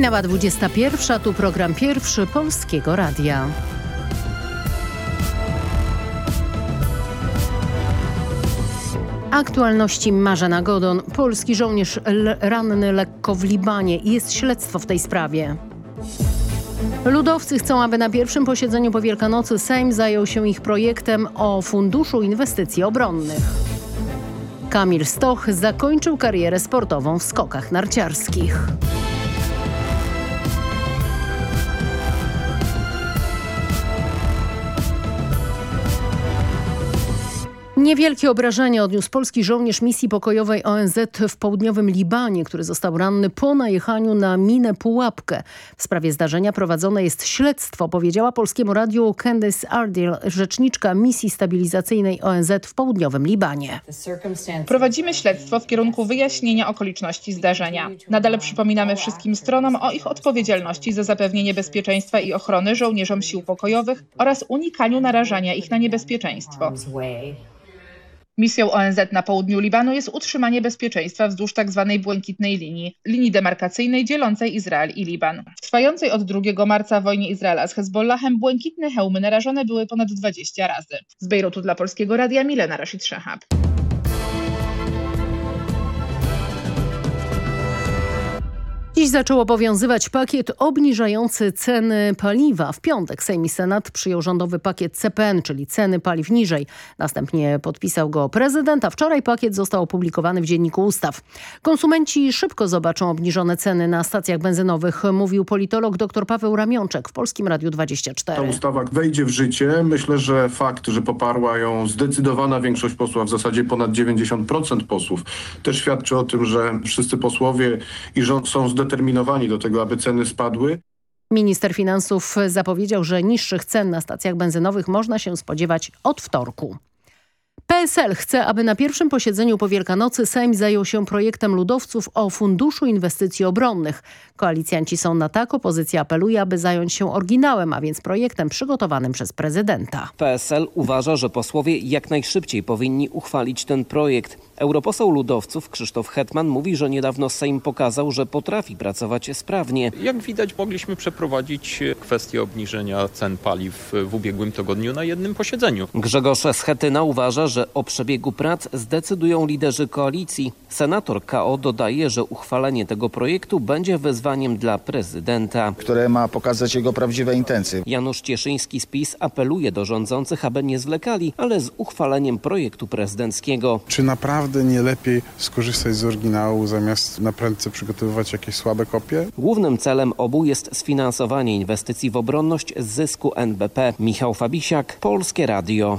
Minęła 21, tu program pierwszy Polskiego Radia. Aktualności Marzena Godon. Polski żołnierz ranny lekko w Libanie. Jest śledztwo w tej sprawie. Ludowcy chcą, aby na pierwszym posiedzeniu po Wielkanocy Sejm zajął się ich projektem o Funduszu Inwestycji Obronnych. Kamil Stoch zakończył karierę sportową w skokach narciarskich. Niewielkie obrażenia odniósł polski żołnierz misji pokojowej ONZ w południowym Libanie, który został ranny po najechaniu na minę Pułapkę. W sprawie zdarzenia prowadzone jest śledztwo, powiedziała Polskiemu Radiu Candice Ardiel, rzeczniczka misji stabilizacyjnej ONZ w południowym Libanie. Prowadzimy śledztwo w kierunku wyjaśnienia okoliczności zdarzenia. Nadal przypominamy wszystkim stronom o ich odpowiedzialności za zapewnienie bezpieczeństwa i ochrony żołnierzom sił pokojowych oraz unikaniu narażania ich na niebezpieczeństwo. Misją ONZ na południu Libanu jest utrzymanie bezpieczeństwa wzdłuż tzw. Tak błękitnej linii, linii demarkacyjnej dzielącej Izrael i Liban. W trwającej od 2 marca wojnie Izraela z Hezbollahem błękitne hełmy narażone były ponad 20 razy. Z Bejrutu dla Polskiego Radia Milena Rashid Shahab. Dziś zaczął obowiązywać pakiet obniżający ceny paliwa. W piątek Sejm i Senat przyjął rządowy pakiet CPN, czyli ceny paliw niżej. Następnie podpisał go prezydent, a wczoraj pakiet został opublikowany w Dzienniku Ustaw. Konsumenci szybko zobaczą obniżone ceny na stacjach benzynowych, mówił politolog dr Paweł Ramionczek w Polskim Radiu 24. Ta ustawa wejdzie w życie. Myślę, że fakt, że poparła ją zdecydowana większość posłów, w zasadzie ponad 90% posłów, też świadczy o tym, że wszyscy posłowie i rząd są zdecydowani zdeterminowani do tego, aby ceny spadły. Minister finansów zapowiedział, że niższych cen na stacjach benzynowych można się spodziewać od wtorku. PSL chce, aby na pierwszym posiedzeniu po Wielkanocy Sejm zajął się projektem ludowców o Funduszu Inwestycji Obronnych. Koalicjanci są na tak, opozycja apeluje, aby zająć się oryginałem, a więc projektem przygotowanym przez prezydenta. PSL uważa, że posłowie jak najszybciej powinni uchwalić ten projekt. Europoseł ludowców Krzysztof Hetman mówi, że niedawno Sejm pokazał, że potrafi pracować sprawnie. Jak widać mogliśmy przeprowadzić kwestię obniżenia cen paliw w ubiegłym tygodniu na jednym posiedzeniu. Grzegorz Schetyna uważa, że o przebiegu prac zdecydują liderzy koalicji. Senator KO dodaje, że uchwalenie tego projektu będzie wezwaniem dla prezydenta. Które ma pokazać jego prawdziwe intencje. Janusz Cieszyński z PiS apeluje do rządzących, aby nie zwlekali, ale z uchwaleniem projektu prezydenckiego. Czy naprawdę nie lepiej skorzystać z oryginału zamiast na prędce przygotowywać jakieś słabe kopie? Głównym celem obu jest sfinansowanie inwestycji w obronność z zysku NBP. Michał Fabisiak, Polskie Radio.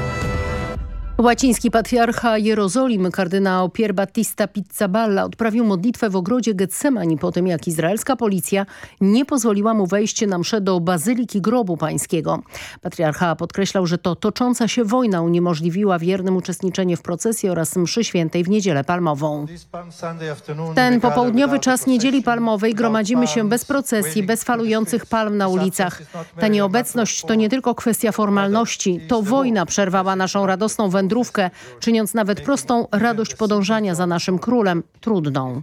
Łaciński patriarcha Jerozolimy kardynał Pier Battista Pizzaballa odprawił modlitwę w ogrodzie Getsemani po tym jak izraelska policja nie pozwoliła mu wejść na mszę do Bazyliki Grobu Pańskiego. Patriarcha podkreślał, że to tocząca się wojna uniemożliwiła wiernym uczestniczenie w procesji oraz mszy świętej w Niedzielę Palmową. Ten popołudniowy czas Niedzieli Palmowej gromadzimy się bez procesji, bez falujących palm na ulicach. Ta nieobecność to nie tylko kwestia formalności, to wojna przerwała naszą radosną wędrówkę wędrówkę, czyniąc nawet prostą radość podążania za naszym królem trudną.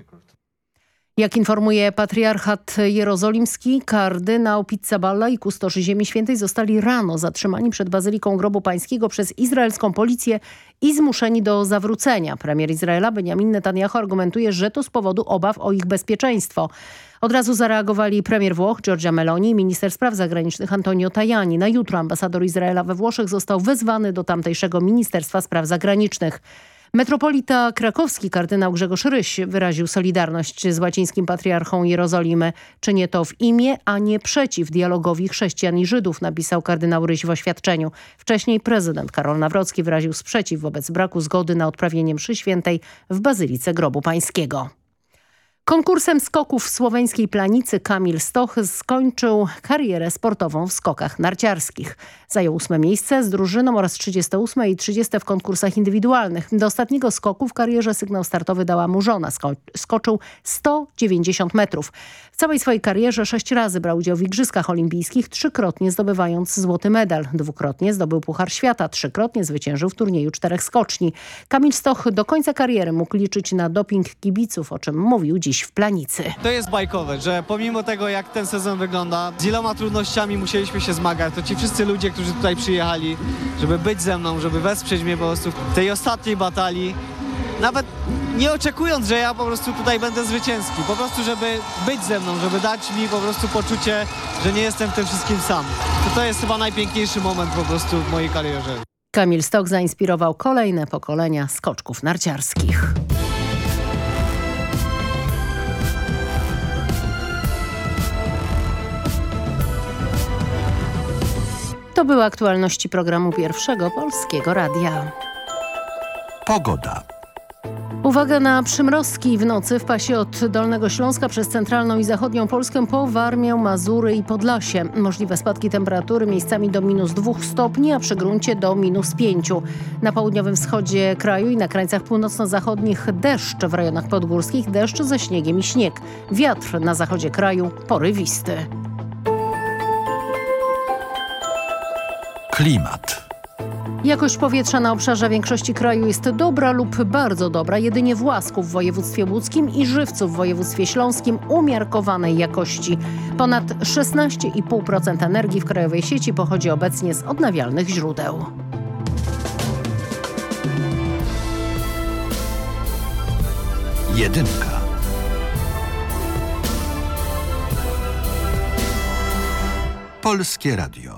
Jak informuje patriarchat jerozolimski, kardynał Pizzaballa i kustoszy Ziemi Świętej zostali rano zatrzymani przed Bazyliką Grobu Pańskiego przez izraelską policję i zmuszeni do zawrócenia. Premier Izraela Benjamin Netanyahu argumentuje, że to z powodu obaw o ich bezpieczeństwo. Od razu zareagowali premier Włoch Giorgia Meloni i minister spraw zagranicznych Antonio Tajani. Na jutro ambasador Izraela we Włoszech został wezwany do tamtejszego Ministerstwa Spraw Zagranicznych. Metropolita krakowski kardynał Grzegorz Ryś wyraził solidarność z łacińskim patriarchą Jerozolimy. Czynię to w imię, a nie przeciw dialogowi chrześcijan i Żydów, napisał kardynał Ryś w oświadczeniu. Wcześniej prezydent Karol Nawrocki wyraził sprzeciw wobec braku zgody na odprawienie mszy świętej w Bazylice Grobu Pańskiego. Konkursem skoków w słoweńskiej planicy Kamil Stoch skończył karierę sportową w skokach narciarskich. Zajął ósme miejsce z drużyną oraz 38 i 30 w konkursach indywidualnych. Do ostatniego skoku w karierze sygnał startowy dała mu żona. Sko skoczył 190 metrów. W całej swojej karierze sześć razy brał udział w Igrzyskach Olimpijskich, trzykrotnie zdobywając złoty medal. Dwukrotnie zdobył Puchar Świata, trzykrotnie zwyciężył w turnieju czterech skoczni. Kamil Stoch do końca kariery mógł liczyć na doping kibiców, o czym mówił dziś w Planicy. To jest bajkowe, że pomimo tego jak ten sezon wygląda, z iloma trudnościami musieliśmy się zmagać, to ci wszyscy ludzie, którzy tutaj przyjechali, żeby być ze mną, żeby wesprzeć mnie po prostu w tej ostatniej batalii, nawet nie oczekując, że ja po prostu tutaj będę zwycięski, po prostu żeby być ze mną, żeby dać mi po prostu poczucie, że nie jestem w tym wszystkim sam. To, to jest chyba najpiękniejszy moment po prostu w mojej karierze. Kamil Stok zainspirował kolejne pokolenia skoczków narciarskich. To były aktualności programu Pierwszego Polskiego Radia. Pogoda. Uwaga na przymrozki w nocy w pasie od Dolnego Śląska przez centralną i zachodnią Polskę po Warmię, Mazury i Podlasie. Możliwe spadki temperatury miejscami do minus 2 stopni, a przy gruncie do minus 5. Na południowym wschodzie kraju i na krańcach północno-zachodnich deszcz, w rejonach podgórskich deszcz ze śniegiem i śnieg. Wiatr na zachodzie kraju porywisty. Klimat. Jakość powietrza na obszarze większości kraju jest dobra lub bardzo dobra. Jedynie w Łasku w województwie łódzkim i Żywcu w województwie śląskim umiarkowanej jakości. Ponad 16,5% energii w krajowej sieci pochodzi obecnie z odnawialnych źródeł. Jedynka. Polskie Radio.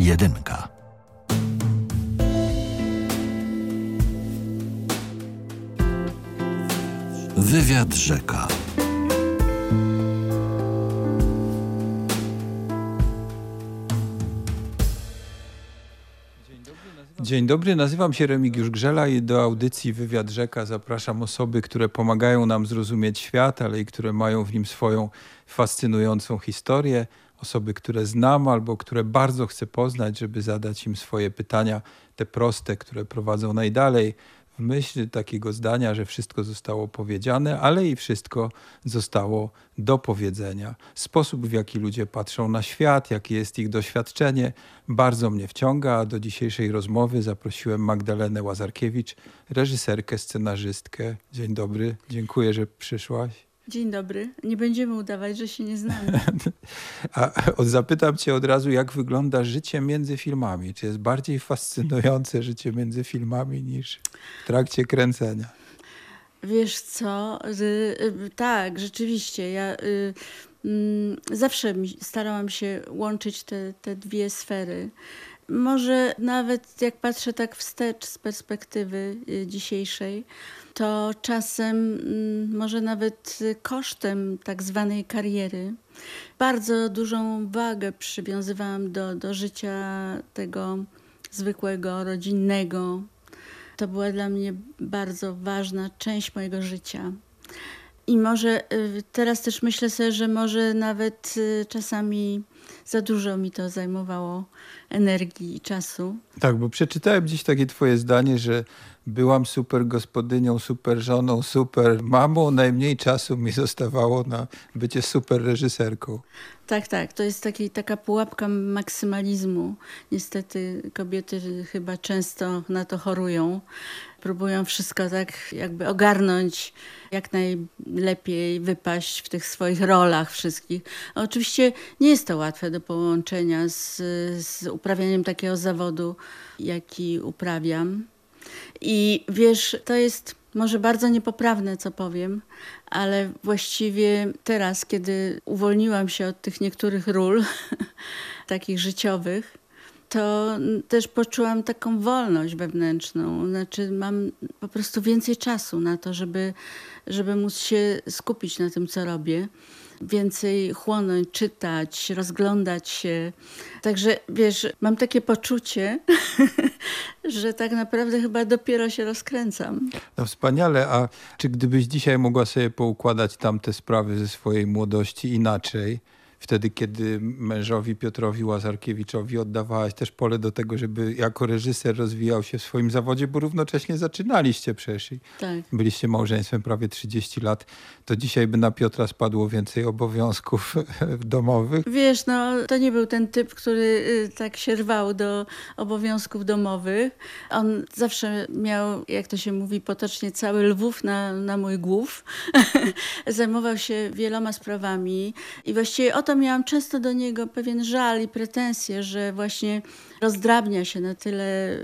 Jedynka. Wywiad rzeka. Dzień dobry, nazywam się Remigiusz Grzela i do audycji Wywiad Rzeka zapraszam osoby, które pomagają nam zrozumieć świat, ale i które mają w nim swoją fascynującą historię. Osoby, które znam albo które bardzo chcę poznać, żeby zadać im swoje pytania, te proste, które prowadzą najdalej w myśl takiego zdania, że wszystko zostało powiedziane, ale i wszystko zostało do powiedzenia. Sposób, w jaki ludzie patrzą na świat, jakie jest ich doświadczenie, bardzo mnie wciąga. A do dzisiejszej rozmowy zaprosiłem Magdalenę Łazarkiewicz, reżyserkę, scenarzystkę. Dzień dobry, dziękuję, że przyszłaś. Dzień dobry. Nie będziemy udawać, że się nie znamy. A zapytam cię od razu, jak wygląda życie między filmami? Czy jest bardziej fascynujące życie między filmami niż w trakcie kręcenia? Wiesz co, tak, rzeczywiście. Ja y, mm, zawsze starałam się łączyć te, te dwie sfery. Może nawet jak patrzę tak wstecz z perspektywy y, dzisiejszej, to czasem mm, może nawet kosztem tak zwanej kariery bardzo dużą wagę przywiązywałam do, do życia tego zwykłego, rodzinnego. To była dla mnie bardzo ważna część mojego życia. I może y, teraz też myślę sobie, że może nawet y, czasami za dużo mi to zajmowało energii i czasu. Tak, bo przeczytałem dziś takie twoje zdanie, że byłam super gospodynią, super żoną, super mamą, najmniej czasu mi zostawało na bycie super reżyserką. Tak, tak. To jest taki, taka pułapka maksymalizmu. Niestety kobiety chyba często na to chorują. Próbują wszystko tak jakby ogarnąć, jak najlepiej wypaść w tych swoich rolach wszystkich. A oczywiście nie jest to łatwe do połączenia z, z uprawianiem takiego zawodu, jaki uprawiam. I wiesz, to jest może bardzo niepoprawne, co powiem, ale właściwie teraz, kiedy uwolniłam się od tych niektórych ról, takich życiowych, to też poczułam taką wolność wewnętrzną. Znaczy, mam po prostu więcej czasu na to, żeby, żeby móc się skupić na tym, co robię więcej chłonąć, czytać, rozglądać się. Także wiesz, mam takie poczucie, że tak naprawdę chyba dopiero się rozkręcam. No wspaniale, a czy gdybyś dzisiaj mogła sobie poukładać tamte sprawy ze swojej młodości inaczej, wtedy, kiedy mężowi Piotrowi Łazarkiewiczowi oddawałaś też pole do tego, żeby jako reżyser rozwijał się w swoim zawodzie, bo równocześnie zaczynaliście przecież. Tak. Byliście małżeństwem prawie 30 lat. To dzisiaj by na Piotra spadło więcej obowiązków domowych? Wiesz, no to nie był ten typ, który y, tak się rwał do obowiązków domowych. On zawsze miał, jak to się mówi potocznie, cały lwów na, na mój głów. Zajmował się wieloma sprawami i właściwie o to miałam często do niego pewien żal i pretensje, że właśnie rozdrabnia się na tyle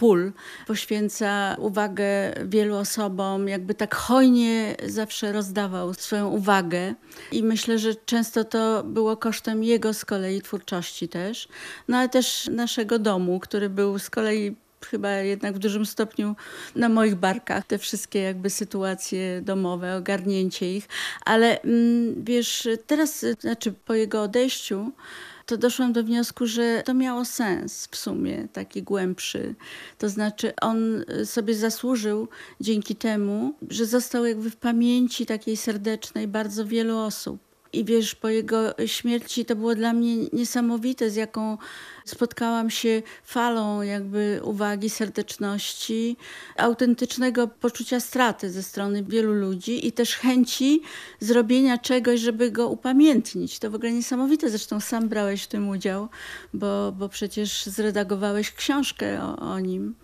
pól, poświęca uwagę wielu osobom, jakby tak hojnie zawsze rozdawał swoją uwagę. I myślę, że często to było kosztem jego z kolei twórczości też, no ale też naszego domu, który był z kolei chyba jednak w dużym stopniu na moich barkach te wszystkie jakby sytuacje domowe, ogarnięcie ich. Ale mm, wiesz, teraz, znaczy po jego odejściu, to doszłam do wniosku, że to miało sens w sumie, taki głębszy. To znaczy on sobie zasłużył dzięki temu, że został jakby w pamięci takiej serdecznej bardzo wielu osób. I wiesz, po jego śmierci to było dla mnie niesamowite, z jaką spotkałam się falą jakby uwagi, serdeczności, autentycznego poczucia straty ze strony wielu ludzi i też chęci zrobienia czegoś, żeby go upamiętnić. To w ogóle niesamowite, zresztą sam brałeś w tym udział, bo, bo przecież zredagowałeś książkę o, o nim.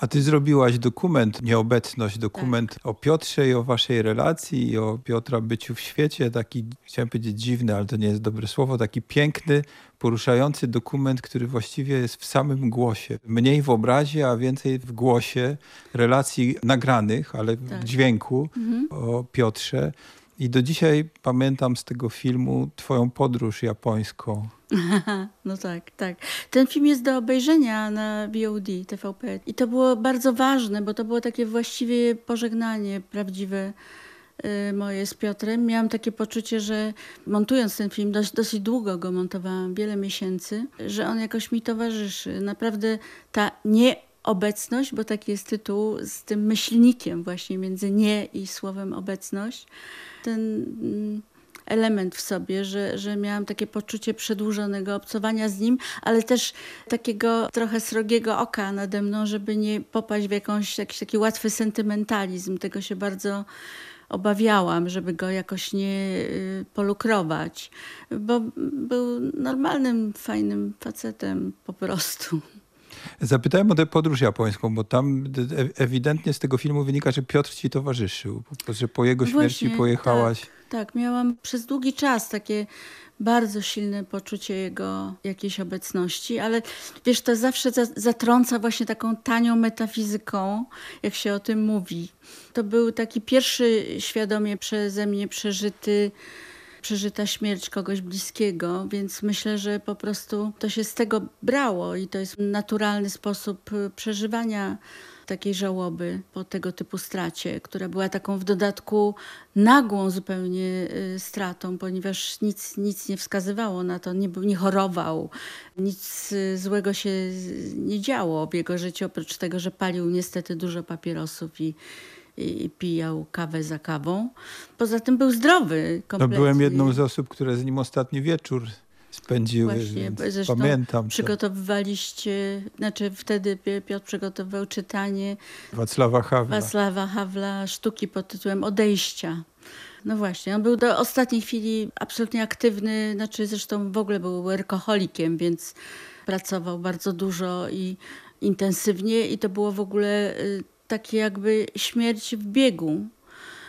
A ty zrobiłaś dokument, nieobecność, dokument tak. o Piotrze i o waszej relacji i o Piotra byciu w świecie, taki, chciałem powiedzieć dziwny, ale to nie jest dobre słowo, taki piękny, poruszający dokument, który właściwie jest w samym głosie. Mniej w obrazie, a więcej w głosie relacji nagranych, ale tak. w dźwięku mhm. o Piotrze. I do dzisiaj pamiętam z tego filmu twoją podróż japońską. No tak, tak. Ten film jest do obejrzenia na VOD, TVP. I to było bardzo ważne, bo to było takie właściwie pożegnanie prawdziwe y, moje z Piotrem. Miałam takie poczucie, że montując ten film, dość, dosyć długo go montowałam, wiele miesięcy, że on jakoś mi towarzyszy. Naprawdę ta nieobecność, bo taki jest tytuł, z tym myślnikiem właśnie między nie i słowem obecność, ten mm, element w sobie, że, że miałam takie poczucie przedłużonego obcowania z nim, ale też takiego trochę srogiego oka nade mną, żeby nie popaść w jakąś, jakiś taki łatwy sentymentalizm. Tego się bardzo obawiałam, żeby go jakoś nie y, polukrować, bo był normalnym, fajnym facetem po prostu. Zapytałem o tę podróż japońską, bo tam ewidentnie z tego filmu wynika, że Piotr ci towarzyszył, że po jego śmierci Właśnie, pojechałaś. Tak, tak, miałam przez długi czas takie bardzo silne poczucie jego jakiejś obecności, ale wiesz, to zawsze zatrąca właśnie taką tanią metafizyką, jak się o tym mówi. To był taki pierwszy świadomie przeze mnie przeżyty przeżyta śmierć kogoś bliskiego, więc myślę, że po prostu to się z tego brało i to jest naturalny sposób y, przeżywania takiej żałoby po tego typu stracie, która była taką w dodatku nagłą zupełnie y, stratą, ponieważ nic, nic nie wskazywało na to, nie, nie chorował, nic y, złego się nie działo w jego życiu, oprócz tego, że palił niestety dużo papierosów i i pijał kawę za kawą. Poza tym był zdrowy kompletnie. No byłem jedną z osób, które z nim ostatni wieczór spędziły, Właśnie, zresztą pamiętam. to. przygotowywaliście, znaczy wtedy Piotr przygotowywał czytanie Wacława Hawla. Wacława Hawla sztuki pod tytułem Odejścia. No właśnie, on był do ostatniej chwili absolutnie aktywny, znaczy zresztą w ogóle był workoholikiem, więc pracował bardzo dużo i intensywnie i to było w ogóle y, takie jakby śmierć w biegu.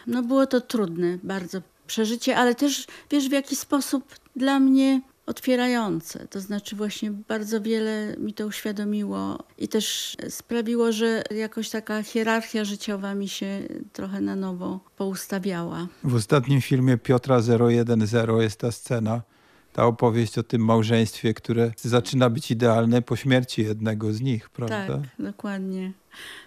No było to trudne bardzo przeżycie, ale też wiesz w jaki sposób dla mnie otwierające. To znaczy właśnie bardzo wiele mi to uświadomiło i też sprawiło, że jakoś taka hierarchia życiowa mi się trochę na nowo poustawiała. W ostatnim filmie Piotra 010 jest ta scena, ta opowieść o tym małżeństwie, które zaczyna być idealne po śmierci jednego z nich, prawda? Tak, dokładnie.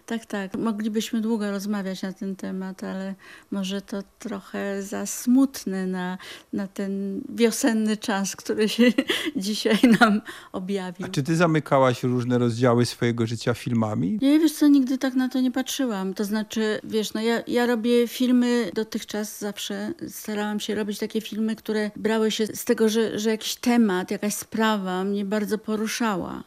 Tak, tak. Moglibyśmy długo rozmawiać na ten temat, ale może to trochę za smutne na, na ten wiosenny czas, który się dzisiaj nam objawił. A czy ty zamykałaś różne rozdziały swojego życia filmami? Nie, wiesz co, nigdy tak na to nie patrzyłam. To znaczy, wiesz, no ja, ja robię filmy dotychczas zawsze. Starałam się robić takie filmy, które brały się z tego, że, że jakiś temat, jakaś sprawa mnie bardzo poruszała.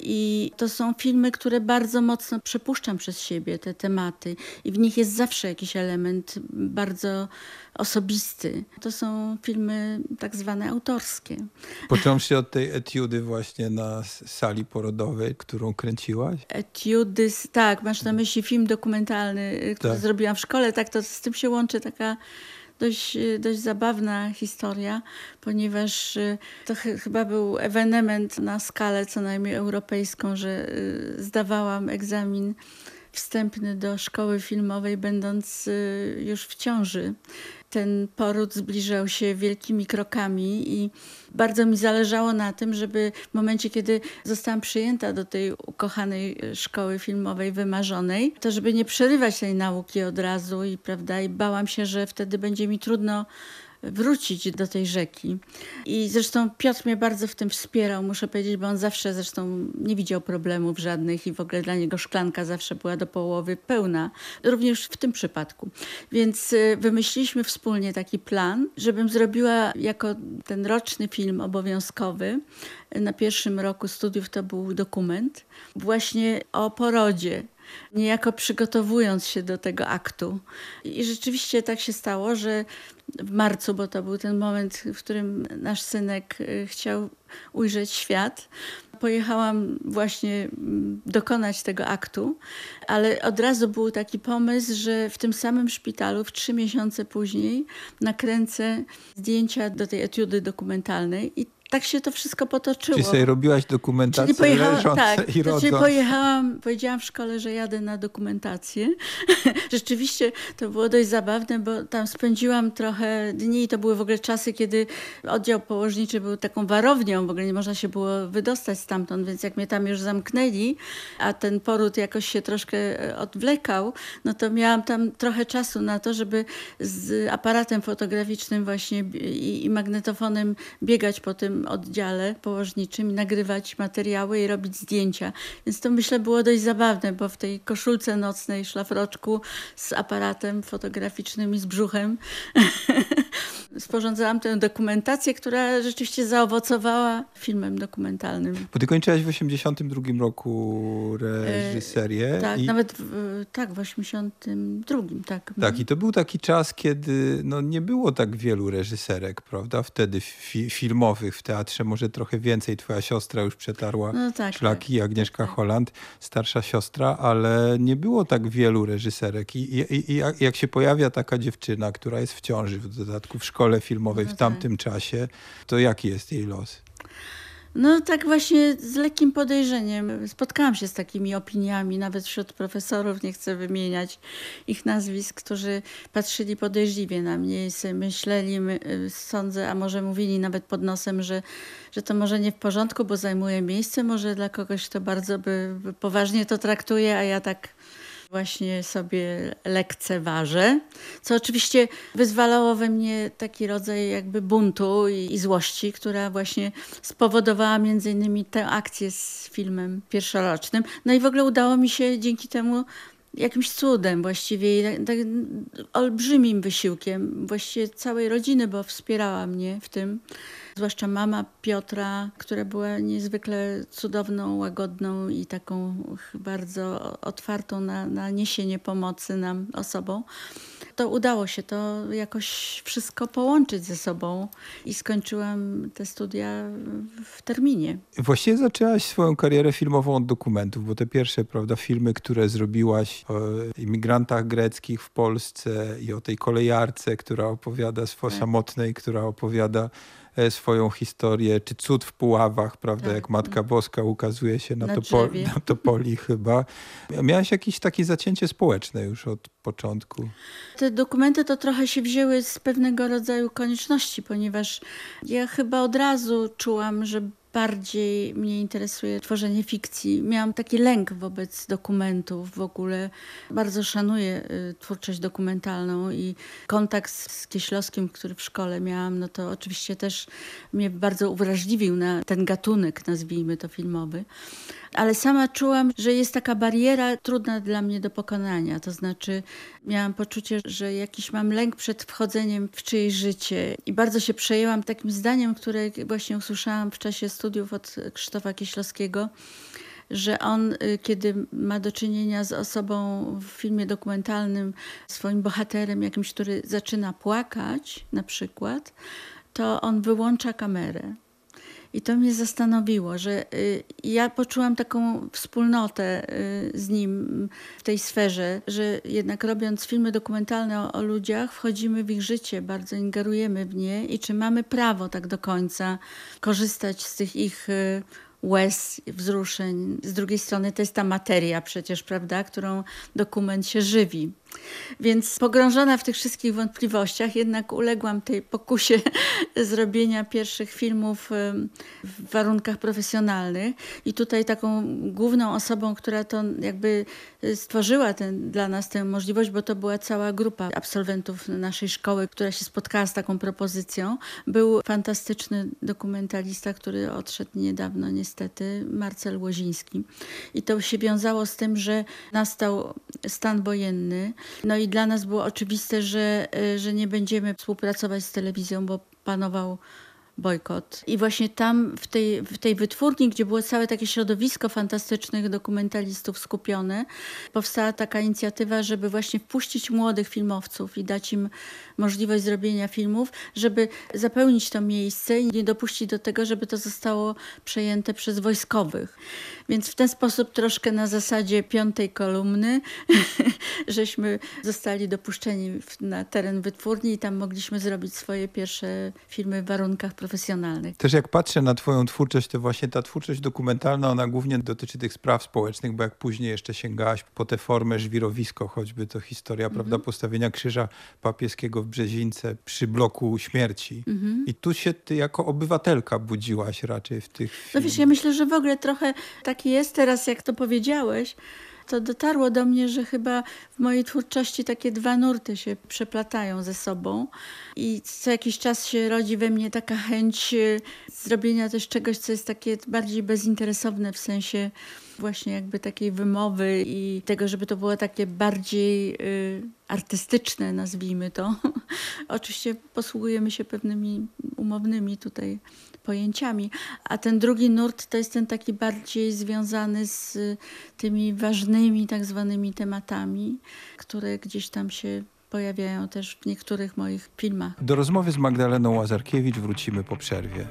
I to są filmy, które bardzo mocno przepuszczam przez siebie, te tematy. I w nich jest zawsze jakiś element bardzo osobisty. To są filmy tak zwane autorskie. Począwszy od tej etiudy właśnie na sali porodowej, którą kręciłaś? Etiudy, tak, masz na myśli film dokumentalny, który Tak. zrobiłam w szkole. Tak, to z tym się łączy taka dość, dość zabawna historia, ponieważ y, to ch chyba był ewenement na skalę co najmniej europejską, że y, zdawałam egzamin wstępny do szkoły filmowej, będąc y, już w ciąży. Ten poród zbliżał się wielkimi krokami i bardzo mi zależało na tym, żeby w momencie, kiedy zostałam przyjęta do tej ukochanej szkoły filmowej, wymarzonej, to żeby nie przerywać tej nauki od razu i prawda, i bałam się, że wtedy będzie mi trudno wrócić do tej rzeki. I zresztą Piotr mnie bardzo w tym wspierał, muszę powiedzieć, bo on zawsze zresztą nie widział problemów żadnych i w ogóle dla niego szklanka zawsze była do połowy pełna, również w tym przypadku. Więc y, wymyśliliśmy wspólnie taki plan, żebym zrobiła jako ten roczny film obowiązkowy. Na pierwszym roku studiów to był dokument właśnie o porodzie niejako przygotowując się do tego aktu. I rzeczywiście tak się stało, że w marcu, bo to był ten moment, w którym nasz synek y, chciał ujrzeć świat, pojechałam właśnie mm, dokonać tego aktu, ale od razu był taki pomysł, że w tym samym szpitalu, w trzy miesiące później, nakręcę zdjęcia do tej etiudy dokumentalnej i tak się to wszystko potoczyło. Czy sobie robiłaś dokumentację Czyli pojechałam, leżąc tak, i rodząc? czyli pojechałam, powiedziałam w szkole, że jadę na dokumentację. Rzeczywiście to było dość zabawne, bo tam spędziłam trochę dni i to były w ogóle czasy, kiedy oddział położniczy był taką warownią, w ogóle nie można się było wydostać stamtąd, więc jak mnie tam już zamknęli, a ten poród jakoś się troszkę e, odwlekał, no to miałam tam trochę czasu na to, żeby z aparatem fotograficznym właśnie i, i magnetofonem biegać po tym oddziale położniczym i nagrywać materiały i robić zdjęcia. Więc to myślę było dość zabawne, bo w tej koszulce nocnej, szlafroczku z aparatem fotograficznym i z brzuchem sporządzałam tę dokumentację, która rzeczywiście zaowocowała filmem dokumentalnym. Bo ty kończyłaś w 82 roku reżyserię. Tak, i... nawet w, tak, w 82, tak. Tak, i to był taki czas, kiedy no, nie było tak wielu reżyserek, prawda? Wtedy fi filmowych w teatrze, może trochę więcej. Twoja siostra już przetarła No tak, szlaki, Agnieszka Holland, starsza siostra, ale nie było tak wielu reżyserek. I, i, i jak, jak się pojawia taka dziewczyna, która jest w ciąży, w dodatku w szkole filmowej No w tamtym czasie, to jaki jest jej los? No tak właśnie z lekkim podejrzeniem. Spotkałam się z takimi opiniami, nawet wśród profesorów, nie chcę wymieniać ich nazwisk, którzy patrzyli podejrzliwie na mnie i myśleli, my, y, sądzę, a może mówili nawet pod nosem, że, że to może nie w porządku, bo zajmuje miejsce, może dla kogoś, kto bardzo by, by poważnie to traktuje, a ja tak właśnie sobie lekceważę, co oczywiście wyzwalało we mnie taki rodzaj jakby buntu i, i złości, która właśnie spowodowała między innymi tę akcję z filmem pierwszorocznym. No i w ogóle udało mi się dzięki temu jakimś cudem właściwie, tak, tak olbrzymim wysiłkiem właściwie całej rodziny, bo wspierała mnie w tym zwłaszcza mama Piotra, która była niezwykle cudowną, łagodną i taką bardzo otwartą na, na niesienie pomocy nam osobą. To udało się to jakoś wszystko połączyć ze sobą i skończyłam te studia w terminie. Właściwie zaczęłaś swoją karierę filmową od dokumentów, bo te pierwsze prawda, filmy, które zrobiłaś o imigrantach greckich w Polsce i o tej kolejarce, która opowiada, o Tak. samotnej, która opowiada swoją historię, czy cud w Puławach, prawda, Tak. jak Matka Boska ukazuje się na, na Topoli chyba. Miałaś jakieś takie zacięcie społeczne już od początku. Te dokumenty to trochę się wzięły z pewnego rodzaju konieczności, ponieważ ja chyba od razu czułam, że bardziej mnie interesuje tworzenie fikcji. Miałam taki lęk wobec dokumentów w ogóle. Bardzo szanuję y, twórczość dokumentalną i kontakt z Kieślowskim, który w szkole miałam, no to oczywiście też mnie bardzo uwrażliwił na ten gatunek, nazwijmy to filmowy. Ale sama czułam, że jest taka bariera trudna dla mnie do pokonania. To znaczy, miałam poczucie, że jakiś mam lęk przed wchodzeniem w czyjeś życie. I bardzo się przejęłam takim zdaniem, które właśnie usłyszałam w czasie od Krzysztofa Kieślowskiego, że on, y, kiedy ma do czynienia z osobą w filmie dokumentalnym, swoim bohaterem jakimś, który zaczyna płakać na przykład, to on wyłącza kamerę. I to mnie zastanowiło, że y, ja poczułam taką wspólnotę y, z nim w tej sferze, że jednak robiąc filmy dokumentalne o, o ludziach, wchodzimy w ich życie, bardzo ingerujemy w nie i czy mamy prawo tak do końca korzystać z tych ich y, łez, wzruszeń. Z drugiej strony to jest ta materia przecież, prawda, którą dokument się żywi. Więc pogrążona w tych wszystkich wątpliwościach, jednak uległam tej pokusie zrobienia pierwszych filmów w warunkach profesjonalnych. I tutaj taką główną osobą, która to jakby y, stworzyła ten, dla nas tę możliwość, bo to była cała grupa absolwentów naszej szkoły, która się spotkała z taką propozycją, był fantastyczny dokumentalista, który odszedł niedawno niestety, Marcel Łoziński. I to się wiązało z tym, że nastał stan wojenny. No i dla nas było oczywiste, że, y, że nie będziemy współpracować z telewizją, bo panował bojkot. I właśnie tam w tej, w tej wytwórni, gdzie było całe takie środowisko fantastycznych dokumentalistów skupione, powstała taka inicjatywa, żeby właśnie wpuścić młodych filmowców i dać im możliwość zrobienia filmów, żeby zapełnić to miejsce i nie dopuścić do tego, żeby to zostało przejęte przez wojskowych. Więc w ten sposób troszkę na zasadzie piątej kolumny żeśmy zostali dopuszczeni na teren wytwórni i tam mogliśmy zrobić swoje pierwsze filmy w warunkach profesjonalnych. Też jak patrzę na twoją twórczość, to właśnie ta twórczość dokumentalna, ona głównie dotyczy tych spraw społecznych, bo jak później jeszcze sięgałaś po tę formę żwirowisko, choćby to historia, prawda, postawienia krzyża papieskiego w Brzezińce przy bloku śmierci. Mhm. I tu się ty jako obywatelka budziłaś raczej w tych No wiesz, ja myślę, że w ogóle trochę taki jest teraz, jak to powiedziałeś. To dotarło do mnie, że chyba w mojej twórczości takie dwa nurty się przeplatają ze sobą i co jakiś czas się rodzi we mnie taka chęć e, zrobienia też czegoś, co jest takie bardziej bezinteresowne w sensie właśnie jakby takiej wymowy i tego, żeby to było takie bardziej y, artystyczne, nazwijmy to. Oczywiście posługujemy się pewnymi umownymi tutaj pojęciami, a ten drugi nurt to jest ten taki bardziej związany z tymi ważnymi tak zwanymi tematami, które gdzieś tam się pojawiają też w niektórych moich filmach. Do rozmowy z Magdaleną Łazarkiewicz wrócimy po przerwie.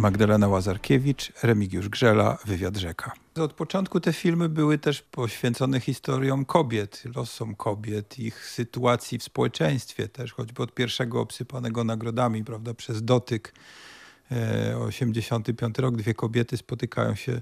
Magdalena Łazarkiewicz, Remigiusz Grzela, Wywiad Rzeka. Od początku te filmy były też poświęcone historiom kobiet, losom kobiet, ich sytuacji w społeczeństwie też, choćby od pierwszego obsypanego nagrodami, prawda, przez dotyk. 85 rok, dwie kobiety spotykają się